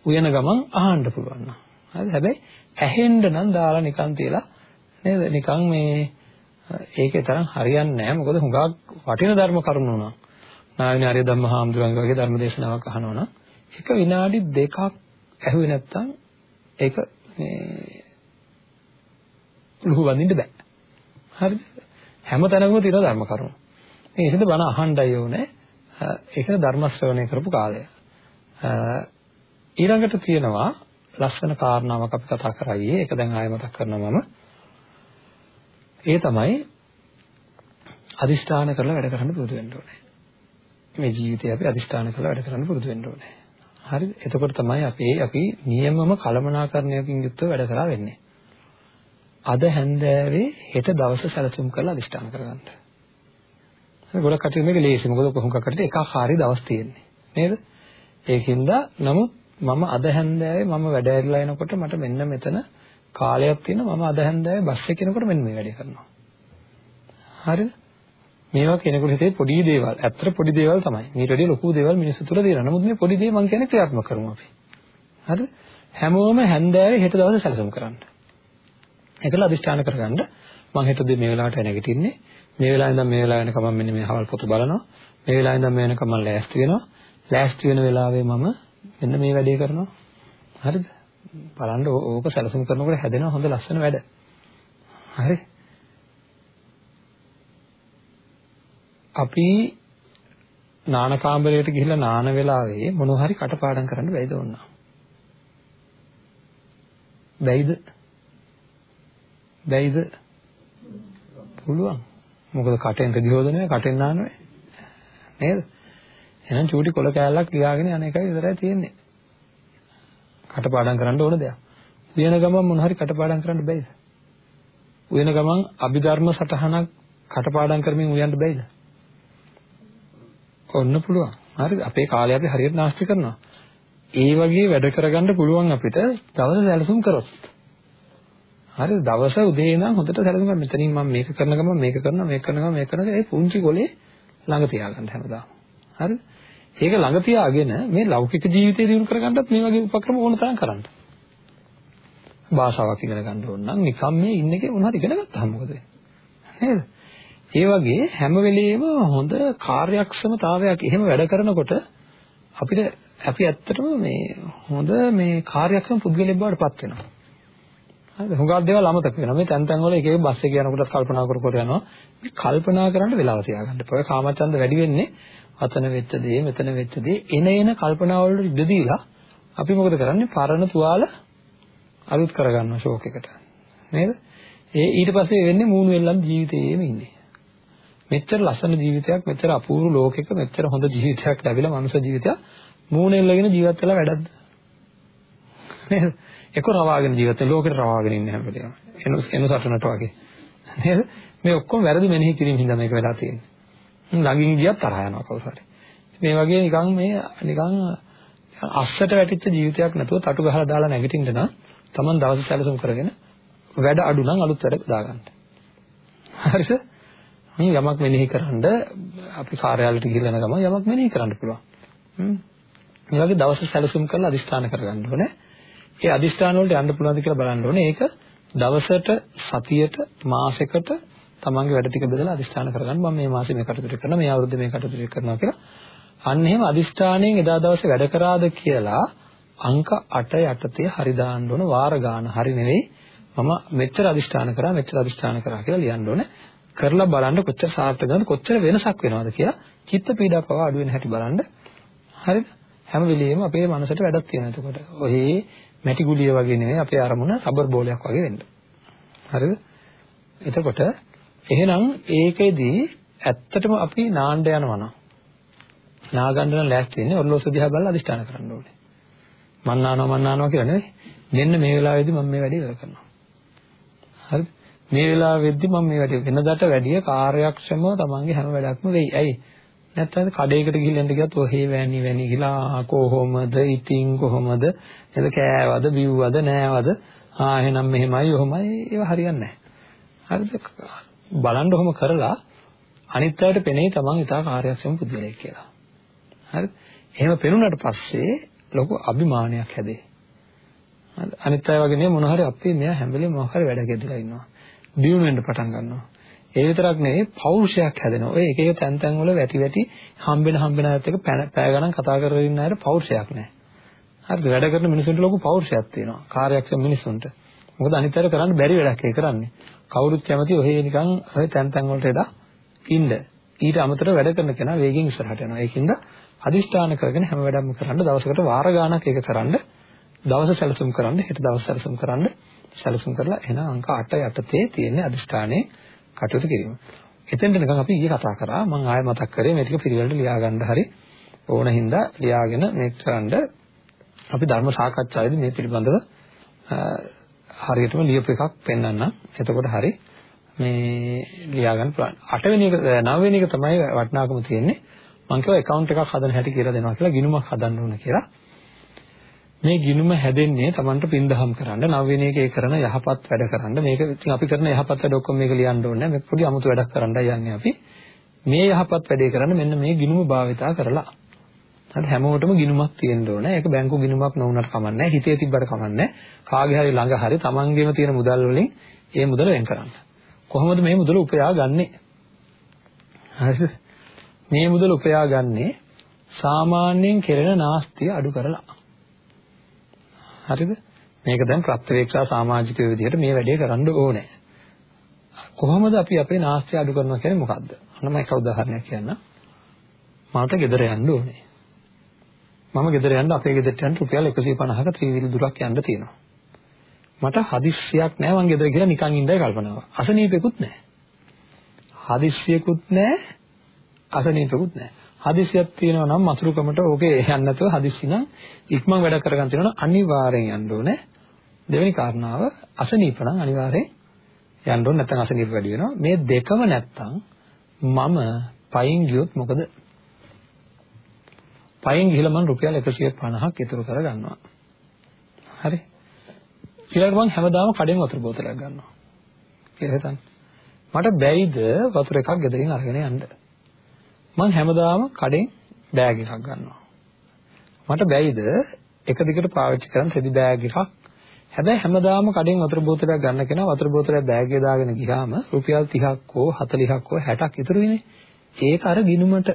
උයන ගමන් අහන්න පුළුවන් නම්. හරිද? හැබැයි ඇහෙන්න නම් දාලා නිකන් තියලා නේද? නිකන් මේ ඒකේ තරම් හරියන්නේ නැහැ. මොකද හුඟක් වටින ධර්ම කරුණු උනා. නායන ආර්ය ධම්ම හාමුදුරන්ගේ වගේ ධර්ම දේශනාවක් අහනවා නම් එක විනාඩි දෙකක් ඇහුවේ නැත්තම් ඒක මේ ලුහු වඳින්න බෑ. හරිද? හැම තැනකම තියෙන ධර්ම කරුණු. මේ ඉතින් බණ අහන්නයි ඕනේ. ඒක ධර්ම ශ්‍රවණය කරපු කාලය. ඊළඟට තියෙනවා ලස්සන කාරණාවක් අපි කතා කරાઈએ. ඒක දැන් ආයෙ මතක් කරනවා මම. ඒ තමයි අදිෂ්ඨාන කරලා වැඩ කරන්න පුරුදු වෙන්න ඕනේ. මේ ජීවිතේ අපි අදිෂ්ඨාන කරලා වැඩ කරන්න පුරුදු වෙන්න ඕනේ. හරිද? එතකොට තමයි අපි අපි නියමම කලමනාකරණයකින් යුක්තව වැඩ කරා වෙන්නේ. අද හැන්දෑවේ හෙට දවස සැලසුම් කරලා අදිෂ්ඨාන කරගන්න. ගොඩක් කටින් මේක ලේසි. මොකද කොහොමද කටට එකකාරී දවස් තියෙන්නේ. නේද? ඒකින්ද නමුත් මම අද හැන්දෑවේ මම වැඩ ඇරලා එනකොට මට මෙන්න මෙතන කාලයක් තියෙනවා මම අද හැන්දෑවේ බස් එකේ යනකොට මෙන්න මේ වැඩේ කරනවා. හරිද? මේවා කෙනෙකුට හිතේ පොඩි දේවල්. ඇත්තට පොඩි දේවල් තමයි. මීට වඩා ලොකු දේවල් මිනිස්සු තුළ තියෙනවා. නමුත් මේ පොඩි දේ මම කියන්නේ ක්‍රියාත්මක කරමු අපි. හරිද? හැමෝම හැන්දෑවේ හෙට දවසේ සැලසුම් කරන්න. ඒකල අදිෂ්ඨාන කරගන්න මම හෙට මේ වෙලාවට නැගිටින්නේ. මේ වෙලාවෙන් ඉඳන් මේ වෙලාව වෙනකම් මම මෙන්න මේ හවල් පොත බලනවා. මේ වෙලාවෙන් ඉඳන් මේ වෙනකම් මම ලෑස්ති වෙනවා. ලෑස්ති වෙන වෙලාවේ මම මෙන්න මේ වැඩේ කරනවා. හරිද? බලන්න ඕක සැලසුම් කරනකොට හැදෙන හොඳ ලස්සන වැඩ. හරි? අපි නාන කාමරයට ගිහිල්ලා නාන වෙලාවේ මොන හරි කටපාඩම් කරන්න බැයිද වුණා? බැයිද? බැයිද? පුළුවන්. මොකද කටෙන් රෙදි හොදන්නේ කටෙන් නානනේ. නේද? එහෙනම් චූටි කොල කෑල්ලක් ලියාගෙන යන එකයි විතරයි තියෙන්නේ. කටපාඩම් කරන්න ඕන දෙයක්. උයන ගමන් මොන හරි කටපාඩම් කරන්න බැයිද? උයන ගමන් අභිධර්ම සටහනක් කටපාඩම් කරමින් උයන්න බැයිද? ඔන්න පුළුවන්. හරිද? අපේ කාලය අපි හරියට නාස්ති කරනවා. ඒ වගේ වැඩ කරගන්න පුළුවන් අපිට දවස් සැලසුම් කරොත්. හරිද? දවස උදේ ඉඳන් හොඳට සැලසුම් කරන්න. මෙතනින් මම මේක කරන ගමන් මේක කරනවා මේක කරන ගමන් මේක කරනවා ඒ පුංචි ගොලේ ළඟ තියාගන්න හැමදාම. හරිද? ඒක ළඟ තියාගෙන මේ ලෞකික ජීවිතය දිනු කරගන්නත් මේ වගේ උපක්‍රම ඕන තරම් කරන්න. භාෂාවක් ඉගෙන ගන්න ඕන නම් නිකම් මේ ඉන්න එකේ මොනවද ඉගෙන ගත්තාම මොකද වෙන්නේ? නේද? ඒ වගේ හැම වෙලෙම හොඳ කාර්යක්ෂමතාවයක් එහෙම වැඩ කරනකොට අපිට අපි ඇත්තටම මේ හොඳ මේ කාර්යක්ෂම පුද්ගලයෙක් බවට පත් වෙනවා. හරිද? හුඟක් දේවල් අමතක වෙනවා. මේ තැන් තැන් වල එක එක බස් එක යනකොට කල්පනා කර කර යනවා. මේ කල්පනා කරන්න වෙලාව තියාගන්න. ඔය කාමචන්ද වැඩි වෙන්නේ අතන වෙච්ච දේ, මෙතන වෙච්ච දේ එන එන කල්පනා වලට ඉඩ දීලා අපි මොකද කරන්නේ? පරණ තුවාල අලුත් කරගන්නවා ෂෝක් එකට. නේද? ඒ ඊට පස්සේ වෙන්නේ මූණු වෙල්ලම් ජීවිතේෙම ඉන්නේ. මෙච්චර ලස්සන ජීවිතයක් මෙච්චර අපූර්ව ලෝකයක මෙච්චර හොඳ ජීවිතයක් ලැබිලා මනුෂ්‍ය ජීවිතයක් මූණෙල්ලගෙන ජීවත් වෙලා වැඩක්ද? නේද? ඒක රවාගෙන ජීවත් වෙන ලෝකෙට රවාගෙන ඉන්න හැම වෙලේම. එනු එනු සටනට වගේ. නේද? මේ ඔක්කොම වැරදි මෙනෙහි කිරීම හින්දා මේක වෙලා තියෙන්නේ. ළඟින් ගියත් තරහ යනවා කවුරු හරි මේ වගේ නිකන් මේ නිකන් අස්සට වැටිච්ච ජීවිතයක් නැතුව තටු ගහලා දාලා නැගිටින්න නම් Taman දවස් සැලසුම් කරගෙන වැඩ අඩු නම් අලුත් වැඩ දාගන්න. හරිද? යමක් මෙනෙහි කරන්ඩ අපි කාර්යාලයට ගිහිල්ලා යන ගමන් යමක් මෙනෙහි කරන්න පුළුවන්. හ්ම්. මේ වගේ දවස් සැලසුම් කරලා අදිස්ථාන කරගන්න ඕනේ. ඒ අදිස්ථාන වලට යන්න පුළුවන්ද කියලා බලන්න ඕනේ. ඒක දවසට, සතියට, මාසෙකට තමන්ගේ වැඩ ටික බෙදලා අදිස්ථාන කරගන්න. මම මේ මාසෙ මේ කටයුතු කරනවා, මේ අවුරුද්දේ මේ කටයුතු කරනවා කියලා. අන්න එහෙම අදිස්ථාණයෙන් එදා දවසේ වැඩ කරාද කියලා අංක 8 යටතේ හරි දාන්න ඕන වාර ගාන හරි නෙවෙයි මම මෙච්චර අදිස්ථාන කරා මෙච්චර අදිස්ථාන කරා කියලා ලියන්න ඕනේ කරලා බලන්න කොච්චර සාර්ථකද කොච්චර වෙනසක් වෙනවද කියලා චිත්ත පීඩා පවා අඩු වෙන හැටි බලන්න. හරිද? හැම වෙලෙම අපේ මනසට වැඩක් තියෙනවා. එතකොට ඔහේ මැටි ගුලිය වගේ නෙවෙයි අපේ අරමුණ රබර් බෝලයක් වගේ වෙන්න. හරිද? එතකොට එහෙනම් ඒකෙදී ඇත්තටම අපි නාන්න යනවා නම් නාගන්න නම් ලෑස්ති වෙන්නේ ඔරලෝසු දිහා බලලා අදිෂ්ඨාන කරන්න ඕනේ. මන් නානවා මන් නානවා කියලා නෙවෙයි. මෙන්න මේ වෙලාවේදී මම මේ වැඩේ ඉවර කරනවා. හරිද? මේ වෙලාවෙද්දි මම මේ වැඩේ වෙනදාට වැඩිය කාර්යක්ෂමව තමන්ගේ හැම වැඩක්ම වෙයි. ඇයි? නැත්නම් කඩේකට ගිහින් එන්න ගියත් ඔහේ වැනි වැනි ගිලා කොහොමද ඉතින් කොහොමද එද කෑවද බිව්වද නෑවද ආ එහෙනම් මෙහෙමයි ඔහොමයි ඒව හරියන්නේ නැහැ. හරිද? බලන්න ඔහොම කරලා අනිත් අයට පෙනේ තමන් ඉතා කාර්යක්ෂම පුද්ගලයෙක් කියලා. හරිද? එහෙම පෙනුනට පස්සේ ලොකු අභිමානයක් හැදේ. අනිත් අය වගේ නේ මොන හරි අපේ මෙයා හැම වෙලේම මොකක් හරි වැඩ ගෙදලා ඉන්නවා. දියුණු වෙන්න පටන් ගන්නවා. ඒ විතරක් නෙවෙයි පෞරුෂයක් හැදෙනවා. ඔය එක එක තැන් තැන් වල වැටි වැටි හම්බෙන හම්බෙන අයත් එක්ක පැය ගණන් කතා කරගෙන ඉන්න අයට පෞරුෂයක් නැහැ. හරිද? වැඩ කරන මිනිසුන්ට ලොකු පෞරුෂයක් තියෙනවා. කාර්යක්ෂම මිනිසුන්ට. මොකද අනිත් අයට කරන්න බැරි වැඩක් ඒ කරන්නේ. කවුරුත් කැමති ඔහේ නිකන් ඔය තැන් තැන් වලට එදා ඉන්න. ඊට අමතරව වැඩ කරන කෙනා වේගෙන් ඉස්සරහට යනවා. ඒකින්ද අදිෂ්ඨාන කරගෙන හැම වැඩක්ම කරන්න දවසකට වාර ගාණක් ඒක කරන්න දවස සැලසුම් කරන්න හෙට දවස් සැලසුම් කරන්න සැලසුම් කරලා එහෙනම් අංක 8 යටතේ තියෙන අදිෂ්ඨානයේ කටයුතු කිරීම. එතෙන්ට නිකන් අපි ඊයේ කතා කරා මම ආයෙ මතක් කරේ මේ ටික පිළිවෙලට ලියා ගන්න හරි ඕන හින්දා ලියාගෙන මේක කරන්ඩ අපි ධර්ම සාකච්ඡාවේදී මේ පිළිබඳව හරියටම ලියපු එකක් පෙන්වන්න. එතකොට හරි මේ ලියා ගන්න පුළුවන්. 8 වෙනි එක 9 වෙනි එක තමයි වටිනාකම තියෙන්නේ. මම කිව්වා account එකක් හදන්න හැටි කියලා දෙනවා කියලා ගිණුමක් හදන්න ඕන කියලා. මේ ගිනුම හැදෙන්නේ Tamanට පින්දහම් කරන්න නවවෙනි එකේ කරන යහපත් වැඩ කරන්න. මේක ඉතින් අපි කරන යහපත් වැඩ ඔක්කොම මේක ලියන්න ඕනේ මේ පොඩි අමුතු වැඩක් කරන්නයි යන්නේ අපි. මේ යහපත් වැඩේ කරන්න මෙන්න මේ ගිනුම භාවිතා කරලා. හරි හැමෝටම ගිනුමක් තියෙන්න ඕනේ. ඒක බැංකු ගිනුමක් නොවුනට කමන්නේ හිතේ තිබ්බට කමන්නේ කාගේ හරි ළඟ හරි Tamanගෙම තියෙන මුදල් වලින් ඒ මුදල වෙන් කරන්න. කොහොමද මේ මුදල උපයා ගන්නෙ හරිද මේ මුදල උපයා ගන්නෙ සාමාන්‍යයෙන් කෙරෙන නාස්තිය අඩු කරලා. හරිද? මේක දැන් ප්‍රත්‍යවේක්ෂා සමාජිකයෝ විදිහට මේ වැඩේ කරන්න ඕනේ. කොහොමද අපි අපේ නාස්තිය අඩු කරනවා කියන්නේ මොකද්ද? අන්න මම එක උදාහරණයක් කියන්නම්. මට ගෙදර යන්න ඕනේ. මම ගෙදර යන්න අපේ ගෙදරට යන්න රුපියල් 150ක ත්‍රිවිධ දුරක් යන්න තියෙනවා. මට හදිස්සියක් නැහැ මං ගෙදර ගිහලා නිකන් ඉඳලා කල්පනාව. අසනීපෙකුත් නැහැ. හදිස්සියකුත් නැහැ. අසනීපෙකුත් නැහැ. හදිසියක් තියෙනවා නම් මසුරුකමට ඕකේ යන්න නැතුව හදිස්සි නම් ඉක්මන් වැඩ කරගන්න තියෙනවා අනිවාර්යෙන් යන්න ඕනේ. දෙවෙනි කාරණාව අසනීප නම් අනිවාර්යෙන් යන්න ඕනේ නැත්නම් අසනීප වැඩි වෙනවා. මේ දෙකම නැත්නම් මම පයින් ගියොත් මොකද? පයින් ගිහලා මම රුපියල් 150ක් ඉතුරු කරගන්නවා. හරි. ඊළඟට මම හැමදාම කඩෙන් වතුර බෝතලයක් ගන්නවා. කියලා හිතන්න. මට බැයිද වතුර එකක් ගෙදරින් අරගෙන යන්න? මම හැමදාම කඩෙන් බෑග් එකක් ගන්නවා. මට බැයිද එක දිගට පාවිච්චි කරන්න රෙදි බෑග් එකක් හැබැයි හැමදාම කඩෙන් වතුර බෝතලයක් ගන්න කෙනා වතුර බෝතලයක් බෑග් එකේ දාගෙන ගියාම රුපියල් 30ක් හෝ 40ක් හෝ 60ක් ඉතුරු වෙන්නේ. ඒක අර ගිනුමට.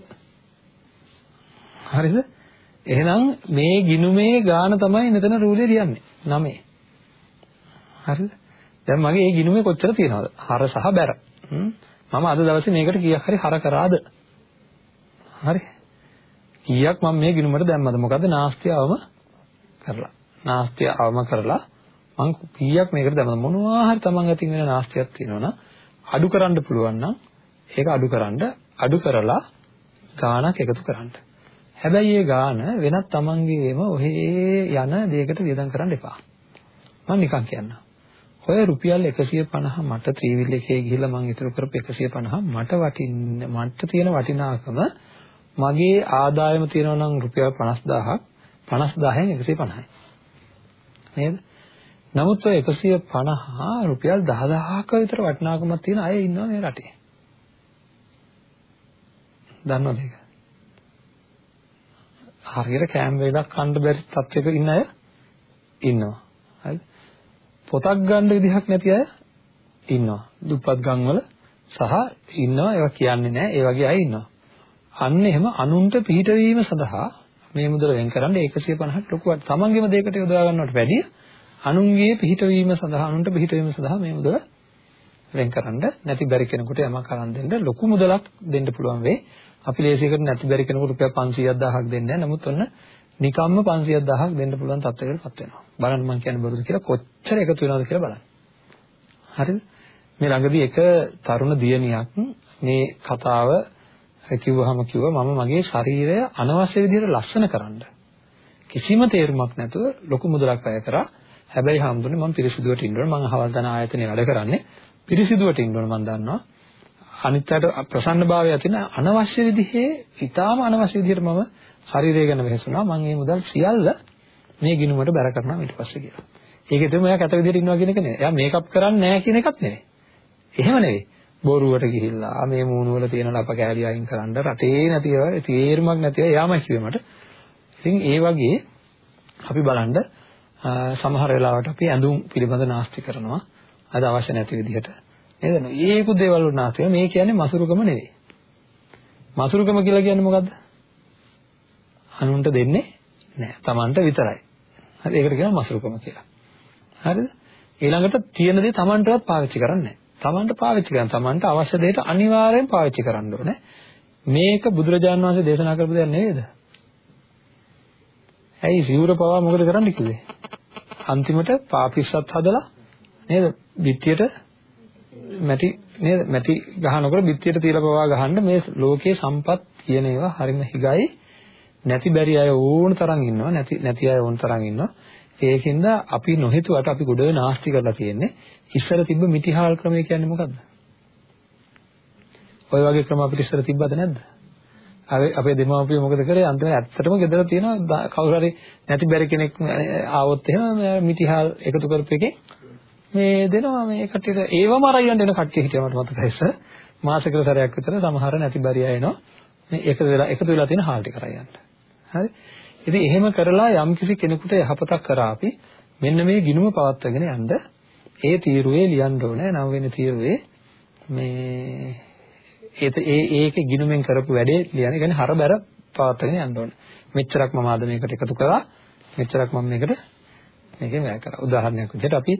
හරිද? එහෙනම් මේ ගිනුමේ ගාන තමයි මෙතන රූලේ ලියන්නේ. 9. හරිද? දැන් මගේ මේ ගිනුමේ කොච්චර තියෙනවද? හර සහ බැර. මම අද දවසේ මේකට කීයක් හරි හර කරාද? හරි. කීයක් මම මේ ගිනුමට දැම්මද? මොකද නාස්තියවම කරලා. නාස්තියවම කරලා මං කීයක් මේකට දැම්මද? මොනවා හරි Taman අතින් වෙන නාස්තියක් තියෙනවනම් අඩු කරන්න පුළුවන් නම් ඒක අඩු කරන්න අඩු කරලා ගාණක් එකතු කරන්න. හැබැයි ඒ ගාණ වෙනත් Tamanගේම ඔහේ යන දෙයකට වියදම් කරන්න එපා. මම නිකන් කියන්නම්. ඔය රුපියල් 150 මට ත්‍රිවිල් එකේ ගිහිල්ලා මම ඉතුරු කරපු 150 මට වටින්න මට තියෙන වටිනාකම මගේ ආදායම තියෙනවා නම් රුපියල් 50000ක් 50000න් 150යි. නේද? නමුත් ඔය 150 රුපියල් 10000ක විතර වටිනාකමක් තියෙන අය ඉන්නවා මේ රටේ. දන්නවද ඒක? හරියට කෑම වේලක් කන්න බැරි තත්යක ඉන්න අය ඉන්නවා. හරිද? පොතක් ගන්න විදිහක් නැති අය ඉන්නවා. දුප්පත් ගම්වල සහ ඉන්නවා ඒවා කියන්නේ නැහැ. ඒ වගේ අය ඉන්නවා. අන්න එහෙම අනුන්ට පිහිටවීම සඳහා මේ මුදල වෙන් කරන්න 150ක් ලොකු වට. තමන්ගේම දෙයකට යොදා ගන්නවට වැඩිය අනුන්ගේ පිහිටවීම සඳහා අනුන්ට පිහිටවීම සඳහා මේ මුදල වෙන් කරන්න නැති බැරි කෙනෙකුට යමක් අරන් දෙන්න ලොකු මුදලක් දෙන්න පුළුවන් වෙයි. අපි ලේසියකට නැති බැරි කෙනෙකුට රුපියල් 500ක් දෙන්නේ නැහැ. නමුත් ඔන්න නිකම්ම 500ක් දෙන්න පුළුවන් තත්ත්වයකටපත් වෙනවා. බලන්න මම කියන්නේ බරුද කියලා කොච්චර එකතු වෙනවද කියලා බලන්න. හරිද? මේ ළඟදී එක තරුණ දියණියක් මේ කතාව කිව්වහම කිව්වා මම මගේ ශරීරය අනවශ්‍ය විදිහට ලස්සන කරන්න කිසිම තේරුමක් නැතුව ලොකු මුදලක් වැය කරා. හැබැයි හම්දුනේ මම පිරිසිදුවට ඉන්න ඕන. මම අහවල් දන ආයතනයේ වැඩ කරන්නේ. පිරිසිදුවට ඉන්න ඕන මම දන්නවා. අනිත්යට ප්‍රසන්නභාවය ඇතින අනවශ්‍ය විදිහේ ඊටාම අනවශ්‍ය විදිහට මම ශරීරය ගැන වෙහසුණා. මම මේ මුදල් සියල්ල මේ ගිණුමට බැර කරනවා ඊට පස්සේ කියලා. ඒකේ තමයි එයා කැත විදිහට ඉන්නවා කියන එක නෙවෙයි. එයා මේකප් කරන්නේ නැහැ කියන එකක් නෙවෙයි. එහෙම නෙවෙයි. බොරුවට ගිහිල්ලා මේ මූණු වල තියෙන ලප කෑලි අයින් කරන්න රටේ නැති ඒවා තේරුමක් නැති ඒවා යාමයි කිව්වේ මට. ඉතින් ඒ වගේ අපි බලන්න සමහර වෙලාවට අපි ඇඳුම් පිළිබඳ නාස්ති කරනවා. අද අවශ්‍ය නැති විදිහට. නේද? ඒකුත් දේවල් වල නාස්ති මේ කියන්නේ මසුරුකම නෙවෙයි. මසුරුකම කියලා කියන්නේ මොකද්ද? අනුන්ට දෙන්නේ නැහැ. Tamanට විතරයි. හරි ඒකට කියනවා මසුරුකම කියලා. හරිද? ඊළඟට තියෙන දේ Tamanටවත් පාවිච්චි කරන්නේ නැහැ. Tamanට පාවිච්චි කරන්න. Tamanට අවශ්‍ය දෙයට අනිවාර්යෙන් පාවිච්චි කරන්න ඕනේ. මේක බුදුරජාණන් වහන්සේ දේශනා කරපු දෙයක් නෙවෙයිද? ඇයි සිවුර පවා මොකද කරන්න කිව්වේ? අන්තිමට පාපිස්සත් හදලා නේද? පිටියට මැටි නේද? මැටි ගහනකොට පිටියට තියලා පවා ගහන්න මේ ලෝකයේ සම්පත් කියන ඒවා හරිම හිගයි. නැති බැරි අය ඕන තරම් ඉන්නවා. නැති නැති අය ඕන තරම් ඉන්නවා. ඒකින්ද අපි නොහිතුවට අපි ගොඩ නාස්ති කරලා තියෙන්නේ. ඉස්සර තිබ්බ මිටිහාල් ක්‍රමය කියන්නේ මොකද්ද? ඔය වගේ ක්‍රම අපිට ඉස්සර තිබ්බද නැද්ද? අපේ දෙමාපියෝ මොකද කරේ අන්තිමට ඇත්තටම ගෙදර තියෙන කවුරු හරි නැති බැරි කෙනෙක් ආවොත් එහෙම මිටිහාල් එකතු කරපු එකේ මේ දෙනවා මේ කට්ටියට ඒවම අරයන් දෙන කට්ටිය හිටියා මට මතකයි ඉස්සර මාසෙකට සැරයක් විතර සමහර නැති බැරි අය එනවා මේ එකතු වෙලා එකතු වෙලා තියෙන හාල් ටික අරයන් හරි ඉතින් එහෙම කරලා යම්කිසි කෙනෙකුට යහපතක් කරා අපි මෙන්න මේ ගිනුම පවත්වාගෙන යන්න ඒ තීරුවේ ලියන්න ඕනේ. නව වෙන තීරුවේ මේ ඒත ඒ ඒකේ ගිනුමෙන් කරපු වැඩේ ලියන්නේ. කියන්නේ හරබර පවත්වාගෙන යන්න ඕනේ. මෙච්චරක් මම ආද මේකට එකතු කළා. මෙච්චරක් මම මේකට මේකෙන් වැය කරා උදාහරණයක් විදිහට අපි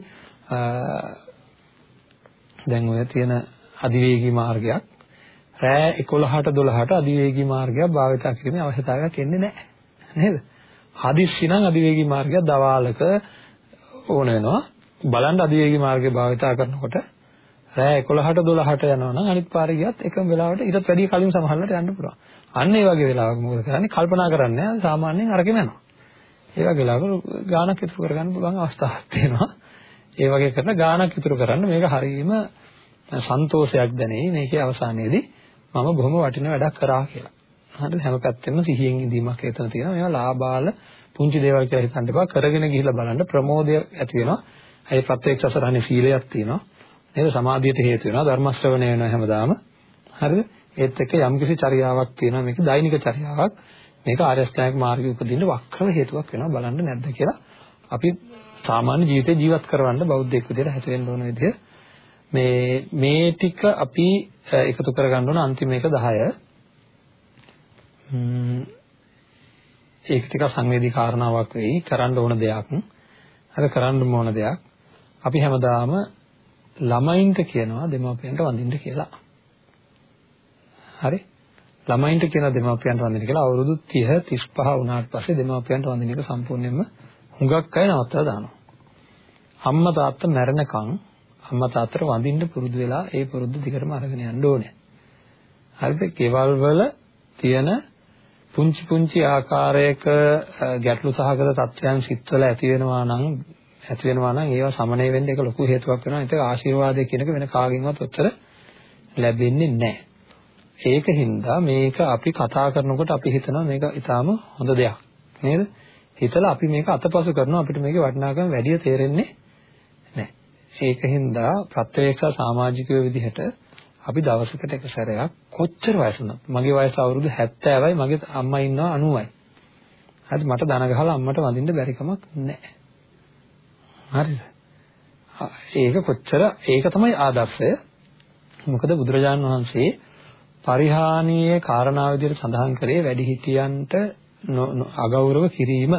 දැන් ඔය තියෙන අධිවේගී මාර්ගයක් රෑ 11ට 12ට අධිවේගී මාර්ගයක් භාවිත කිරීමේ අවශ්‍යතාවයක් එන්නේ නැහැ. නේද? හදිස්සි නම් අධිවේගී මාර්ගය දවාලක ඕන වෙනවා. බලන්න අධිවේගී මාර්ගය භාවිතා කරනකොට රෑ 11ට 12ට යනවා නම් අනිත් පාරේ ගියත් එකම වෙලාවට ඊටත් වැඩිය කලින් සමහරවිට යන්න පුළුවන්. අන්න ඒ වගේ වෙලාවක මොකද කරන්නේ? කල්පනා කරන්නේ නැහැ. සාමාන්‍යයෙන් අරගෙන යනවා. ඒ වගේ වෙලාවක ගාණක් ඉතුරු කරගන්න පුළුවන් අවස්ථාවක් තියෙනවා. ඒ වගේ කරන ගාණක් ඉතුරු කරන්න මේක හරීම සන්තෝෂයක් දැනෙයි මේකේ අවසානයේදී මම බොහොම වටින වැඩක් කරා කියලා. හරිද හැම පැත්තෙම සිහියෙන් ඉඳීමක් එතන තියෙනවා. මේවා ලාභාල පුංචි දේවල් කියලා හිතන්න එපා. කරගෙන ගිහිල්ලා බලන්න ප්‍රමෝදය ඇති වෙනවා. ඒ ප්‍රත්‍යක්ෂ අසරණේ සීලයක් තියෙනවා? නේද සමාධියට හේතු වෙනවා. ධර්ම ශ්‍රවණය වෙනවා හැමදාම. හරිද? ඒත් එක්ක යම්කිසි චර්යාවක් තියෙනවා. මේක දෛනික චර්යාවක්. මේක ආර්ය අෂ්ටාංගික මාර්ගය උපදින්න වක්‍රව හේතුවක් වෙනවා. බලන්න නැද්ද කියලා. අපි සාමාන්‍ය ජීවිතේ ජීවත් කරවන්න බෞද්ධයෙක් විදිහට හැසිරෙන්න ඕන විදිහ. මේ මේ ටික අපි එකතු කරගන්න ඕන. අන්තිම එක 10 ඒක ටික සංවේදී කාරණාවක් වෙයි. කරන්න ඕන දෙයක්. අර කරන්න ඕන දෙයක්. අපි හැමදාම ළමයින්ට කියනවා දෙමාපියන්ට වඳින්න කියලා. හරි? ළමයින්ට කියන දෙමාපියන්ට වඳින්න කියලා. අවුරුදු 30 35 වුණාට පස්සේ දෙමාපියන්ට වඳින එක සම්පූර්ණයෙන්ම හුඟක් අය නවත්තලා දානවා. අම්මා තාත්තා මැරෙනකන් අම්මා තාත්තට වඳින්න පුරුදු වෙලා ඒ පුරුද්ද දිගටම අරගෙන යන්න ඕනේ. හරිද? කෙවල් වල තියෙන පුංචි පුංචි ආකාරයක ගැටලු සහගත තත්ත්වයන් සිත්වල ඇති වෙනවා නම් ඇති වෙනවා නම් ඒවා සමනය වෙන්න ඒක ලොකු හේතුවක් වෙනවා. ඒක ආශිර්වාදය කියන එක වෙන කාගෙන්වත් උත්තර ලැබෙන්නේ නැහැ. ඒකින්ද මේක අපි කතා කරනකොට අපි හිතනවා මේක ඊටාම හොඳ දෙයක්. නේද? හිතලා අපි මේක අතපසු කරනවා අපිට මේකේ වටිනාකම වැඩි තේරෙන්නේ ඒකින්ද ප්‍රත්‍යක්ෂ සමාජිකයෝ විදිහට අපි දවසකට එක සැරයක් කොච්චර වයස වුණත් මගේ වයස අවුරුදු 70යි මගේ අම්මා ඉන්නවා 90යි. හරි මට දන ගහලා අම්මට වඳින්න බැරි කමක් නැහැ. හරිද? ඒක කොච්චර ඒක තමයි ආදර්ශය. මොකද බුදුරජාණන් වහන්සේ පරිහානීය කාරණා විදිහට සඳහන් කරේ වැඩිහිටියන්ට අගෞරව කිරීම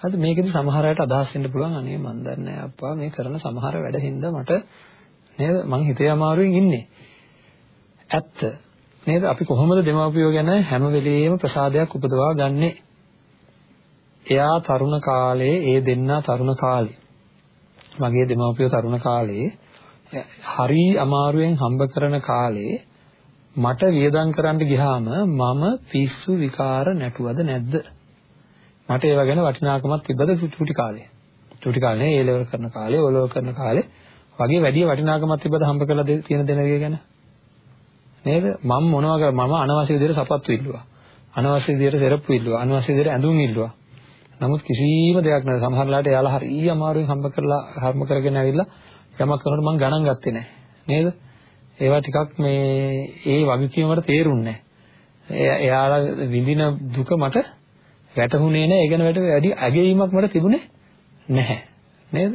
හරිද මේකෙදි සමහර අයට අදහස් වෙන්න පුළුවන් අනේ මන් දන්නේ අප්පා මේ කරන සමහර වැඩ හින්දා මට නේද මං හිතේ අමාරුවෙන් ඉන්නේ ඇත්ත. නේද? අපි කොහොමද දෙමාපියෝ ගැන හැම වෙලෙම ප්‍රසාදයක් උපදවා ගන්නෙ? එයා තරුණ කාලේ ඒ දෙන්නා තරුණ කාලේ. මගේ දෙමාපියෝ තරුණ කාලේ හරි අමාරුවෙන් හම්බ කරන කාලේ මට වියදම් කරන්න ගියාම මම පිස්සු විකාර නැටුවද නැද්ද? මට ඒව ගැන වටිනාකමක් තිබ්බද චුටි කාලේ. චුටි කාලේ ඒ ලෙවල් කරන කාලේ, ඕ ලෙවල් කරන කාලේ. වගේ වැඩි වටිනාකමක් තිබ්බද හම්බ කරලා තියෙන දෙනවිය ගැන. නේද? මම මොනවා කර මම අනවශ්‍ය විදිහට සපත්තු ඉල්ලුවා. අනවශ්‍ය විදිහට සෙරප්පු ඉල්ලුවා. අනවශ්‍ය විදිහට ඇඳුම් ඉල්ලුවා. නමුත් කිසිම දෙයක් නැහැ. සමහරලාට එයාලා හරි අමාරුවෙන් හම්බ කරලා හම්බ කරගෙන ඇවිල්ලා යමක් කරනකොට මම ගණන් ගත්තේ නැහැ. නේද? ඒවා ටිකක් මේ ඒ වගකීම වල තේරුන්නේ නැහැ. එයාලා විඳින දුක මට වැටහුනේ නැහැ. ඒ ගැන වැට වැඩි අගයීමක් මට තිබුණේ නැහැ. නේද?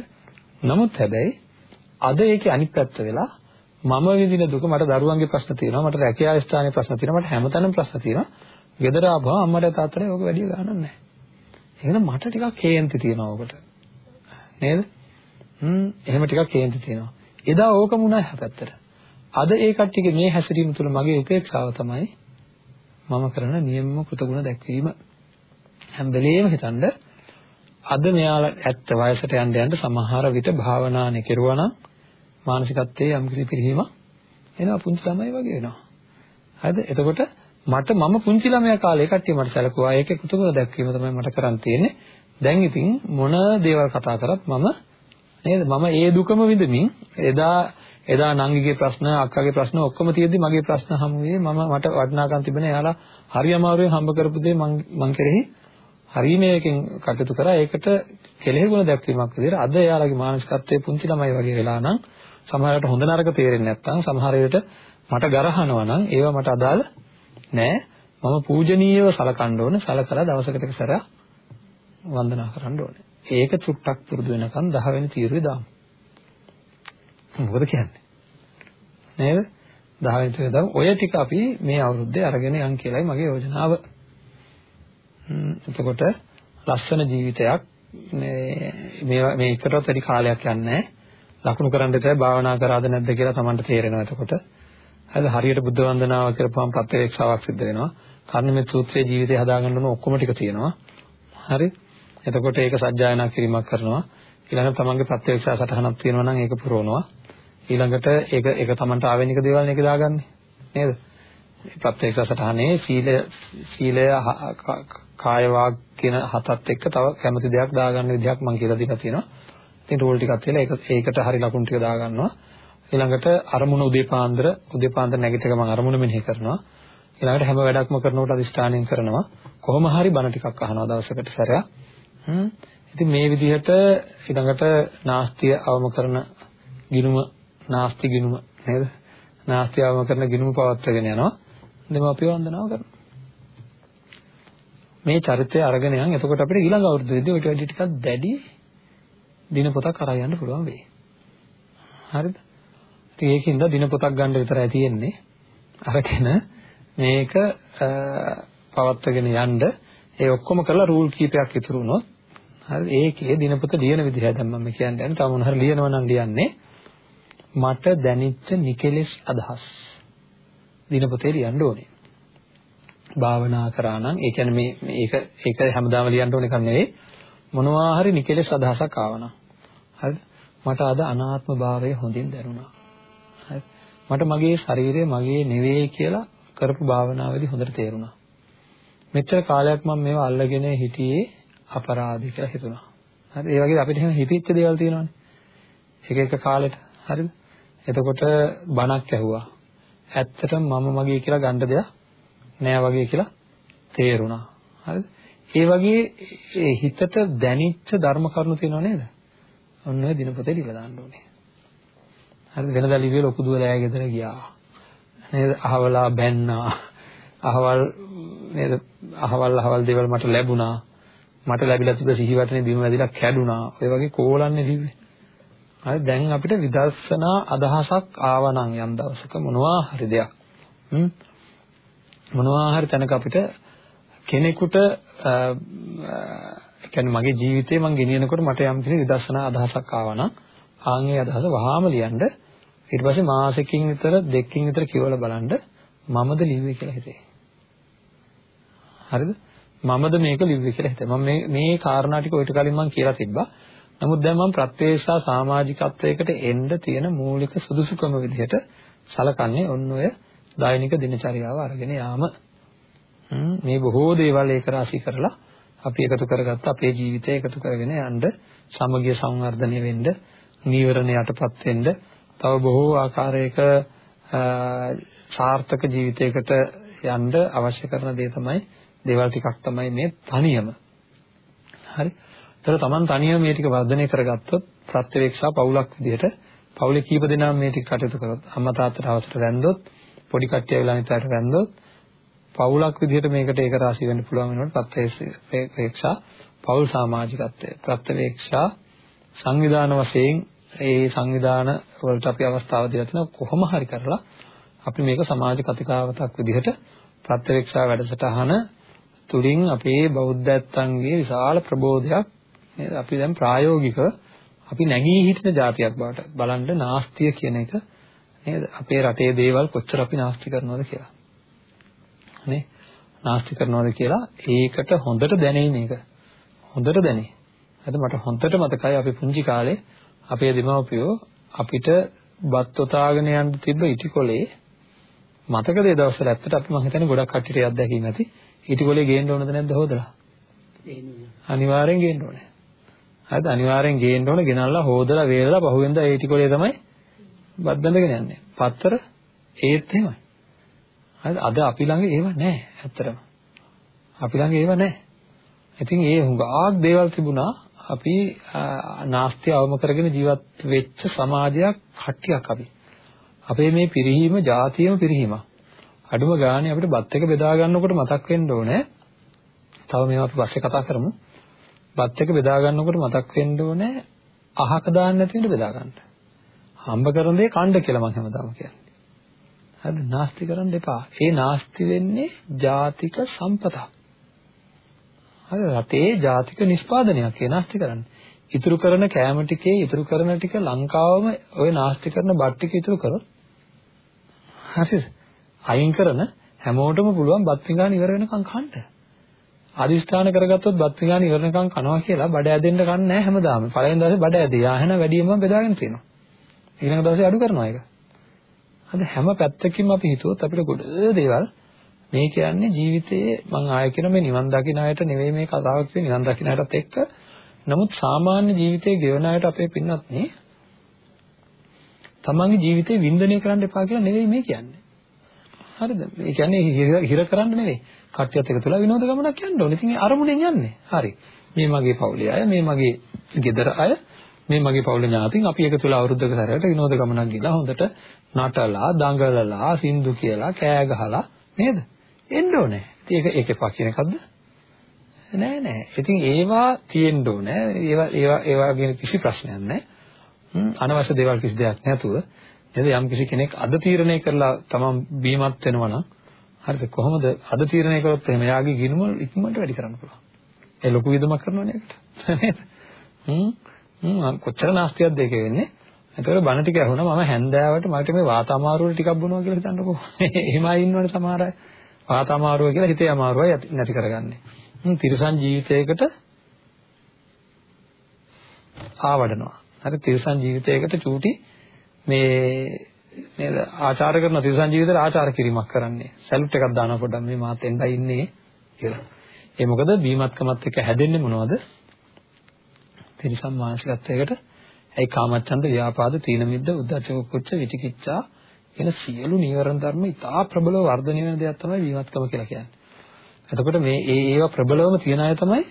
නමුත් හැබැයි අද ඒකේ අනිත් පැත්ත වෙලා මම විඳින දුක මට දරුවන්ගේ ප්‍රශ්න තියෙනවා මට රැකියා ස්ථානයේ ප්‍රශ්න තියෙනවා මට හැමතැනම ප්‍රශ්න තියෙනවා. ගෙදර ආවම අම්මට තාත්තට ඕක වැඩි ගන්නක් නැහැ. එහෙනම් මට ටිකක් කේන්ති තියෙනවා ඕකට. නේද? හ්ම් එහෙම ටිකක් කේන්ති තියෙනවා. එදා ඕකම වුණා හැපැත්තට අද ඒ කට්ටියගේ මේ හැසිරීම තුළ මගේ උපේක්ෂාව තමයි මම කරන නියම කෘතගුණ දැක්වීම. හැම වෙලෙම හිතන්න අද මෙයාලා ඇත්ත වයසට යන්න යන්න සමහර විට භාවනානේ කෙරුවා නම් මානසිකත්වයේ යම්කිසි පිළිහිමක් එනවා පුංචි ළමයි වගේ වෙනවා. හරිද? එතකොට මට මම පුංචි ළමයා කාලේ කට්ටිය මට සැලකුවා. ඒකේ කුතුහල දැක්වීම තමයි මට කරන් තියෙන්නේ. දැන් ඉතින් මොන දේවල් කතා කරත් මම නේද? මම ඒ දුකම විඳමින් එදා එදා නංගිගේ ප්‍රශ්න අක්කගේ ප්‍රශ්න ඔක්කොම තියෙද්දි මගේ ප්‍රශ්න හමුවේ මම මට වටිනාකම් තිබෙන එයාලා හරි අමාරුවෙන් හම්බ කරපු දේ මං මං කෙරෙහි හරි මේකෙන් කටයුතු කරා ඒකට කෙලෙහි ගුණ දැක්වීමක් විදිහට අද එයාලගේ මානසිකත්වයේ පුංචි ළමයි වගේ වෙලා නම් සමහරවිට හොඳ නරක තේරෙන්නේ නැත්නම් සමහර විට මට ගරහනවා නම් ඒවා මට අදාළ නෑ. මම පූජනීයව සලකන්න ඕන සලකලා දවසකට එක සැරයක් වන්දනා කරන්න ඕනේ. ඒක චුට්ටක් පුරුදු වෙනකන් 10 වෙනි තීරුවේ දාමු. මොකද කියන්නේ? නේද? 10 වෙනි තීරුවේ දාමු. ඔය ටික අපි මේ අවුරුද්දේ අරගෙන යන් කියලායි මගේ යෝජනාව. එතකොට ලස්සන ජීවිතයක් මේ මේ මේ එකටවත් වැඩි කාලයක් යන්නේ ලකුණු කරන්න විතරයි භාවනා කරාද නැද්ද කියලා Tamanට තේරෙනවා එතකොට. හරිද? හරියට බුද්ධ වන්දනාව කරපුවම ප්‍රත්‍යක්ෂාවක් සිද්ධ වෙනවා. කර්ණමෙත් සූත්‍රයේ ජීවිතය හදාගන්න ඕන ඔක්කොම ටික තියෙනවා. හරි? එතකොට ඒක සජ්ජායනා කිරීමක් කරනවා. ඊළඟට තමන්ගේ ප්‍රත්‍යක්ෂා සටහනක් තියෙනවා නම් ඒක පුරවනවා. ඊළඟට ඒක ඒක තමන්ට ආවෙනික දේවල් නේ දාගන්නේ. නේද? ප්‍රත්‍යක්ෂ සටහනේ සීල සීලය කාය වාග් කියන හතත් එක්ක තව කැමති දෙයක් දාගන්න විදිහක් මම කියලා දීලා තියෙනවා. ඉතින් රූල් ටිකක් තියලා ඒක ඒකට හරි ලකුණු ටික දාගන්නවා. ඊළඟට අරමුණ උදේපාන්දර උදේපාන්දර නැගිට ගමන් අරමුණ මෙනෙහි කරනවා. ඊළඟට හැම වැඩක්ම කරනකොට අදිෂ්ඨානයෙන් කරනවා. කොහොම හරි බණ ටිකක් අහනවා දවසකට සැරයක්. හ්ම්. ඉතින් මේ විදිහට ඊළඟට නාස්තිය අවම කරන ගිනුම නාස්ති ගිනුම නේද? නාස්ති අවම කරන ගිනුම පවත්වාගෙන යනවා. දෙමාපිය වන්දනාව කරනවා. මේ චරිතය අරගෙන යන් එතකොට අපිට ඊළඟ අවුරුද්දේදී ඔයිට වැඩි ටිකක් දැඩි දිනපොතක් අරන් යන්න පුළුවන් වෙයි. හරිද? ඉතින් ඒකින්ද දිනපොතක් ගන්න විතරයි තියෙන්නේ. අරගෙන මේක පවත්වාගෙන යන්න ඒ ඔක්කොම කරලා රූල් කීපයක් ඉතුරු වුණොත් හරි ඒකේ දිනපොත ලියන විදිහයි දැන් මම කියන්නේ. තව මොන හරි ලියනවා නම් ලියන්නේ මට දැනිච්ච නිකෙලස් අදහස් දිනපොතේ ලියන්න ඕනේ. භාවනා කරා නම් ඒ කියන්නේ මේ මේක ඒක හැමදාම ලියන්න ඕන එකක් නෙවෙයි මොනවා හරි නිකෙලස් අදහසක් ආවනම් හරිද මට අද අනාත්ම භාවය හොඳින් දැනුණා. හරි? මට මගේ ශරීරය මගේ නෙවෙයි කියලා කරපු භාවනාවේදී හොඳට තේරුණා. මෙච්චර කාලයක් මම මේවා අල්ලගෙන හිටියේ අපරාධි කියලා හිතුණා. හරි? ඒ වගේ අපිට එහෙම හිතෙච්ච දේවල් තියෙනවානේ. එක එක කාලෙට. හරිද? එතකොට බණක් ඇහුවා. ඇත්තටම මම මගේ කියලා ගන්න දෙයක් නෑ වගේ කියලා තේරුණා. හරිද? ඒ වගේ ඒ හිතට දැනිච්ච ධර්ම කරුණු තියෙනව නේද? ඔන්න ඔය දිනපොතේ ලියලා දාන්න ඕනේ. හරිද? වෙනදා ලිව්වේ ලොකු දුවලෑ ගෙදර ගියා. නේද? අහවලා බැන්නා. අහවල් නේද? අහවල් අහවල් දේවල් මට ලැබුණා. මට ලැබිලා තිබ්බ සිහිවටනේ බිම වැදිලා කැඩුනා. ඔය වගේ කෝලන්නේ ලිව්වේ. හරි දැන් අපිට විදර්ශනා අදහසක් ආවනම් යම් දවසක මොනවා හරි දෙයක්. හ්ම් මොනවා හරි තැනක අපිට කෙනෙකුට කියන්නේ මගේ ජීවිතේ මම ගෙනියනකොට මට යම් කිසි විදර්ශනා අදහසක් ආවා නම් ආන්ගේ අදහස වහාම ලියන්න ඊට පස්සේ මාසෙකින් විතර දෙකකින් විතර කියවලා බලන්න මමද ලිව්වේ කියලා හිතේ. හරිද? මමද මේක ලිව්වේ කියලා හිතේ. මම මේ මේ කාරණා ටික ඔයිට කලින් මම කියලා තිබ්බා. නමුත් දැන් මම ප්‍රත්‍යේක්ෂා සමාජිකත්වයකට එන්න තියෙන මූලික සුදුසුකම විදිහට සලකන්නේ ඔන්න ඔය දෛනික දිනචරියාව අරගෙන යාම මේ බොහෝ දේවල් ඒක රාශී කරලා අපි එකතු කරගත්ත අපේ ජීවිතය එකතු කරගෙන යන්න සමගිය සංවර්ධනය වෙන්න නීවරණ යටපත් වෙන්න තව බොහෝ ආකාරයක සාර්ථක ජීවිතයකට යන්න අවශ්‍ය කරන දේ තමයි දේවල් ටිකක් තමයි මේ තනියම. හරි? ඒතර Taman තනියම මේ ටික වර්ධනය කරගත්තොත් ප්‍රත්‍යවේක්ෂා පවුලක් විදිහට පවුලේ කීප දෙනාම මේ ටික කටයුතු කරොත් අම්මා තාත්තට අවසර වැන්දොත් පොඩි කට්ටිය වෙලා නිතරට වැන්දොත් පවුලක් විදිහට මේකට ඒක රාශී වෙන්න පුළුවන් වෙනකොට ප්‍රත්‍යවේක්ෂා පවුල් සමාජිකත්වය ප්‍රත්‍යවේක්ෂා සංවිධාන වශයෙන් ඒ සංවිධාන වලට අපි අවස්ථාව දීලා තිනවා කොහොම හරි කරලා අපි මේක සමාජ කතිකාවතක් විදිහට ප්‍රත්‍යවේක්ෂා වැඩසටහන තුලින් අපේ බෞද්ධත්වයේ විශාල ප්‍රබෝධයක් නේද අපි දැන් ප්‍රායෝගිකව අපි නැගී හිටින જાතියක් බවට බලන්න නාස්තිය කියන එක නේද? අපේ රටේ දේවල් කොච්චර අපි නාස්ති කරනවද කියලා. නේ? නාස්ති කරනවද කියලා ඒකට හොඳට දැනෙන එක. හොඳට දැනේ. හරිද? මට හොඳට මතකයි අපි පුංචි කාලේ අපේ දෙමව්පියෝ අපිට බත් ඔතාගෙන යන්න තිබ්බ ඉටිකොලේ මතකද ඒ දවස්වල ඇත්තට අපි මම හිතන්නේ ගොඩක් කට්ටියට අත්දැකීම් ඇති. ඉටිකොලේ ගේන්න ඕනද නැද්ද හොදලා? අනිවාර්යෙන් ගේන්න ඕනේ. හරිද? අනිවාර්යෙන් ගේන්න ඕනේ. ගෙනල්ලා හොදලා වේලලා පහුවෙන්ද ඒ ඉටිකොලේ තමයි බත් බැඳගෙන යන්නේ. පත්තර ඒත් එහෙමයි. හරිද? අද අපි ළඟ ඒව නැහැ ඇත්තටම. අපි ළඟ ඒව නැහැ. ඉතින් ඒ හුඟක් දේවල් තිබුණා අපි නාස්තිය අවම කරගෙන ජීවත් වෙච්ච සමාජයක් කට්ටියක් අපි. අපේ මේ පිරිහීම જાතියම පිරිහීමක්. අඩුම ගානේ අපිට බත් එක බෙදා ගන්නකොට මතක් වෙන්න ඕනේ. තව මේවා අපි පස්සේ කතා කරමු. බත් එක බෙදා ගන්නකොට මතක් වෙන්න ඕනේ අහක දාන්න නැති වෙන්න බෙදා ගන්න. හම්බ කරන දේ කණ්ඩ කියලා මම හැමදාම කියන්නේ. හරිද? නාස්ති කරන්න එපා. ඒ නාස්ති වෙන්නේ ජාතික සම්පතක්. හරි රටේ ජාතික නිෂ්පාදනයක් ඒ නාස්ති කරන්නේ. ඉතුරු කරන කෑම ටිකේ ඉතුරු කරන ටික ලංකාවම ওই නාස්ති කරන බත් ටික ඉතුරු කරොත් හරිද? අයින් කරන හැමෝටම පුළුවන් බත් පිඟාන ඉවර වෙනකන් කන්න. අදිස්ථාන කරගත්තොත් බත් පිඟාන ඉවර වෙනකන් කනවා කියලා බඩ ඇදෙන්න කන්නේ නැහැ හැමදාම. පළවෙනි දවසේ බඩ ඇදී. ආහන වැඩියෙන්ම බෙදාගෙන තියෙනවා. ඊළඟ දවසේ අඩු කරනවා ඒක. අද හැම පැත්තකින්ම අපි හිතුවොත් අපිට ගොඩ දේවල් මේ කියන්නේ ජීවිතයේ මම ආය කියන මේ නිවන් දකින්න අයට නෙවෙයි මේ කතාවක් කියන්නේ නිවන් දකින්න අයටත් එක්ක නමුත් සාමාන්‍ය ජීවිතයේ ගෙවන අයට අපේ පින්නත් නේ තමන්ගේ ජීවිතේ වින්දනය කරන්න එපා කියලා නෙවෙයි මේ කියන්නේ. හරිද? ඒ කියන්නේ හිර කරන්න නෙවෙයි. කට්ටියත් එක තුලා විනෝද ගමනක් යන්න ඕනේ. ඉතින් අරමුණෙන් යන්නේ. හරි. මේ මගේ පවුලේ අය, මේ මගේ ගෙදර අය මේ මගේ පවුලේ ඥාතින් අපි එකතු වෙලා අවුරුද්දක සැරයට විනෝද ගමනක් ගිහලා හොඳට නටලා දඟලලා සින්දු කියලා කෑ ගහලා නේද එන්න ඕනේ ඉතින් ඒක ඒක එපා කියන එකක්ද නෑ නෑ. ඉතින් ඒවා තියෙන්න ඕනේ. ඒවා ඒවා ඒවා ගැන කිසි ප්‍රශ්නයක් නෑ. අනවශ්‍ය දේවල් කිසි දෙයක් නැතුව නේද යම් කිසි කෙනෙක් අද තීරණය කරලා තමන් බීමත් වෙනවා නම් හරිද කොහොමද අද තීරණය කරොත් එහෙම යාගේ ගිනුම ඉක්මනට වැඩි කරන්න පුළුවන්. ඒ ලොකු විදමක් කරනවනේ ඒකට. නේද? හ්ම් හ්ම් කොච්චර නාස්තියක්ද ඒක වෙන්නේ? එතකොට බණ ටික ඇහුණා මම හැන්දෑවට මට මේ වාත අමාරුව ටිකක් බොනවා කියලා හිතන්නකෝ. එහෙමයි ඉන්නවනේ සමහර අය. වාත අමාරුව කියලා හිතේ අමාරුවයි නැති කරගන්නේ. හ්ම් තිරසන් ජීවිතයකට ආවඩනවා. හරි තිරසන් ජීවිතයකට චූටි මේ නේද ආචාර කරන තිරසන් ජීවිතේට ආචාර කිරීමක් කරන්නේ. සැලුට් එකක් දානවා පොඩ්ඩක් මේ මාත් එන්නයි ඉන්නේ කියලා. ඒ මොකද බීමත්කමත් එක්ක හැදෙන්නේ මොනවද? තිරසන් මානසිකත්වයකට ඇයි කාමච්ඡන්ද ව්‍යාපාද තීන මිද්ද උද්ධච්ච කුච්ච විචිකිච්ඡා කියන සියලු නීවරණ ධර්ම ඉතා ප්‍රබලව වර්ධනය වෙන දෙයක් තමයි බීමත්කම කියලා කියන්නේ. එතකොට මේ ඒ ඒවා ප්‍රබලවම තියන අය තමයි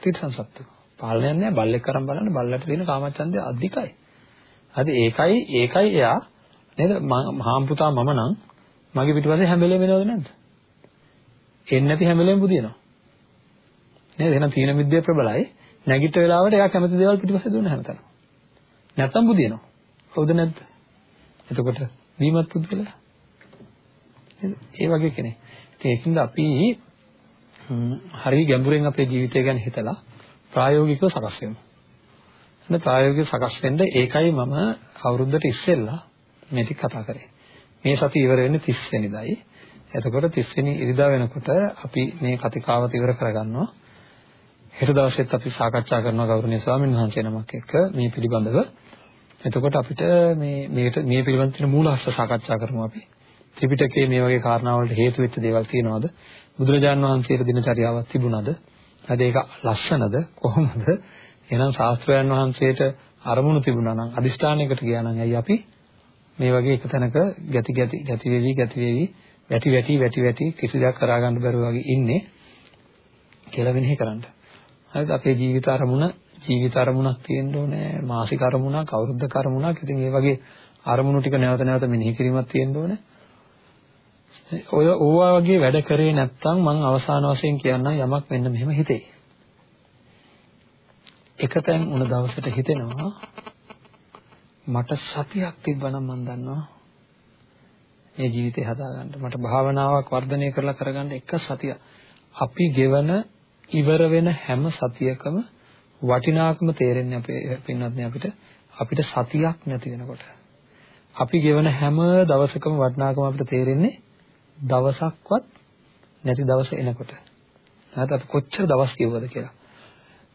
තිරසන් සත්තු. පාලනයක් නැහැ බල්ලෙක් කරන් බලන්න බල්ලට තියෙන කාමච්ඡන්දය අධිකයි. හරි ඒකයි ඒකයි එයා නේද මහාම්පුතා මම නම් මගේ පිටිපස්සේ හැම වෙලේම එනවද නැද්ද? එන්නේ නැති හැම වෙලේම බුදිනවා. නේද? එහෙනම් තීන මිද්දේ ප්‍රබලයි. නැගිට වෙලාවට එයා කැමති දේවල් පිටිපස්සේ දුන්න හැමතැනම. නැත්තම් බුදිනවා. හවුද නැද්ද? එතකොට වීමත් පුද්ගලයා. නේද? ඒ වගේ කෙනෙක්. ඉතින් ඒකින්ද අපි හරි ගැඹුරෙන් අපේ ජීවිතය ගැන හිතලා ප්‍රායෝගිකව සකස් වෙමු. හරි ප්‍රායෝගිකව සකස් වෙන්න ඒකයි මම අවුරුද්දට ඉස්සෙල්ලා මේ ටික කතා කරේ. මේ සතිය ඉවර වෙන්නේ 30 වෙනිදායි. එතකොට 30 වෙනි ඉරිදා වෙනකොට අපි මේ කතිකාවත ඉවර කරගන්නවා. හෙට දවසෙත් අපි සාකච්ඡා කරනවා ගෞරවනීය ස්වාමීන් වහන්සේ නමක් එක්ක මේ පිළිබඳව. එතකොට අපිට මේ මේකට මේ පිළිබඳ තියෙන මූලාශ්‍ර සාකච්ඡා කරමු අපි. ත්‍රිපිටකයේ මේ වගේ කාරණාවලට හේතු වෙච්ච දේවල් තියෙනවද? බුදුරජාන් වහන්සේට දිනචරියාවක් තිබුණාද? හද ඒක ලස්සනද කොහොමද? එහෙනම් ශාස්ත්‍රයන් වහන්සේට අරමුණු තිබුණා නම් අදිෂ්ඨානයකට ගියා නම් ඇයි අපි මේ වගේ එක තැනක ගැති ගැති ගැති වෙවි ගැති වෙවි වැටි වැටි වැටි වැටි කිසි දෙයක් කරා ගන්න බැරුව වගේ ඉන්නේ කියලා වෙනෙහි කරන්න. හරිද අපේ ජීවිත අරමුණ ජීවිත අරමුණක් තියෙන්න ඕනේ මාසික අරමුණක් අවුරුද්දක අරමුණක්. ඉතින් ඒ වගේ අරමුණු ටික නැවත නැවත මෙනෙහි කිරීමක් තියෙන්න ඕනේ. ඔය ඕවා වගේ වැඩ කරේ නැත්නම් මම අවසාන වශයෙන් කියන්නම් යමක් වෙන්න මෙහෙම හිතේ. එකතෙන් උන දවසට හිතෙනවා මට සතියක් තිබ්බනම් මම දන්නවා මේ ජීවිතේ හදාගන්න. මට භාවනාවක් වර්ධනය කරලා කරගන්න එක සතිය. අපි ගෙවන ඉවර වෙන හැම සතියකම වටිනාකම තේරෙන්නේ අපේ පින්වත්නි අපිට අපිට සතියක් නැති වෙනකොට. අපි ගෙවන හැම දවසකම වටිනාකම අපිට තේරෙන්නේ දවසක්වත් නැති දවස එනකොට. නැත්නම් අපි කොච්චර දවස් කිව්වද කියලා.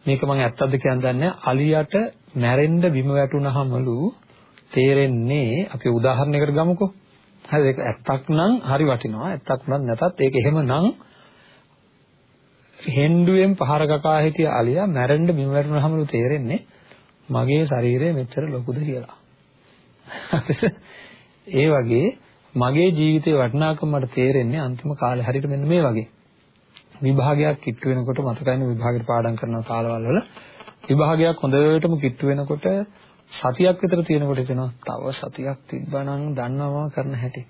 මේක මම ඇත්තද කියන්න දන්නේ අලියට මැරෙන්න බිම වැටුනහමලු තේරෙන්නේ අපි උදාහරණයකට ගමුකෝ. හරි ඒක ඇත්තක් නම් හරි වටිනවා. ඇත්තක් නම් නැතත් ඒක එහෙමනම් හෙන්ඩුවෙන් පහර කකා හිටිය අලියා මැරෙන්න බිම වැටුනහමලු තේරෙන්නේ මගේ ශරීරය මෙච්චර ලොකුද කියලා. ඒ වගේ මගේ ජීවිතේ වටිනාකම මට තේරෙන්නේ අන්තිම කාලේ හරියට මෙන්න මේ වගේ. විභාගයක් කිට්ටු වෙනකොට මතකයිනේ විභාගෙට පාඩම් කරන කාලවල වල විභාගයක් හොඳටම කිට්ටු වෙනකොට සතියක් විතර තියෙනකොට හිතෙනවා තව සතියක් තිබ්බනම් දන්නවා කරන්න හැටි.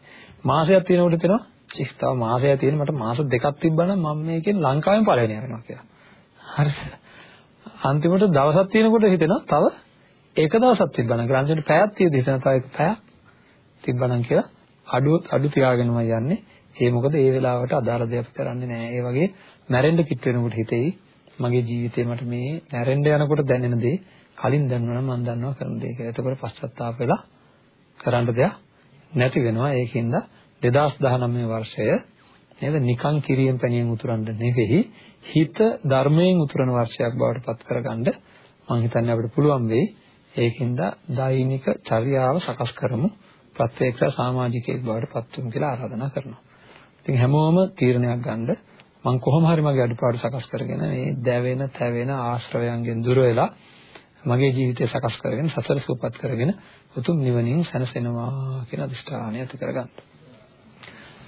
මාසයක් තියෙනකොට හිතෙනවා ඉස් තව මාසයක් තියෙන මට මාස දෙකක් තිබ්බනම් මම මේකෙන් ලංකාවෙන් පළවෙනි වෙනවා කියලා. හරිද? අන්තිමට දවසක් තියෙනකොට හිතෙනවා තව එක දවසක් තිබ්බනම් ග්‍රාන්ජන්ට පැයක් තියෙදි හිතෙනවා තව එක පැයක් තිබ්බනම් කියලා අඩු අඩු තියාගෙනමයි යන්නේ. ඒ මොකද ඒ වෙලාවට අදාළ දේ අපි කරන්නේ නැහැ. ඒ වගේ මැරෙන්න කිට් වෙනකොට හිතෙයි මගේ ජීවිතේ මට මේ මැරෙන්න යනකොට දැනෙන දේ කලින් දැනුණා නම් මම දන්නවා කරන දේ කියලා. එතකොට පශ්චාත්තාප වෙලා කරන්න දෙයක් නැති වෙනවා. ඒකින්ද 2019 වර්ෂය නේද නිකං කිරියෙන් පැණියෙන් උතුරන්න නෙවෙයි හිත ධර්මයෙන් උතුරන වර්ෂයක් බවට පත් කරගන්න මම හිතන්නේ අපිට පුළුවන් වෙයි. ඒකින්ද දෛනික චර්යාව සකස් කරමු. ප්‍රත්‍යක්ෂ සමාජිකයෙක් බවට පත් වෙමු කියලා ආරාධනා කරනවා. ඉතින් හැමෝම තීරණයක් ගන්න මම කොහොම හරි මගේ අඩුපාඩු සකස් කරගෙන මේ දැවෙන, තැවෙන ආශ්‍රවයන්ගෙන් දුර වෙලා මගේ ජීවිතය සකස් කරගෙන සසර සූපත් කරගෙන උතුම් නිවනින් සැනසෙනවා කියන අදිෂ්ඨානය ඇති කරගන්න.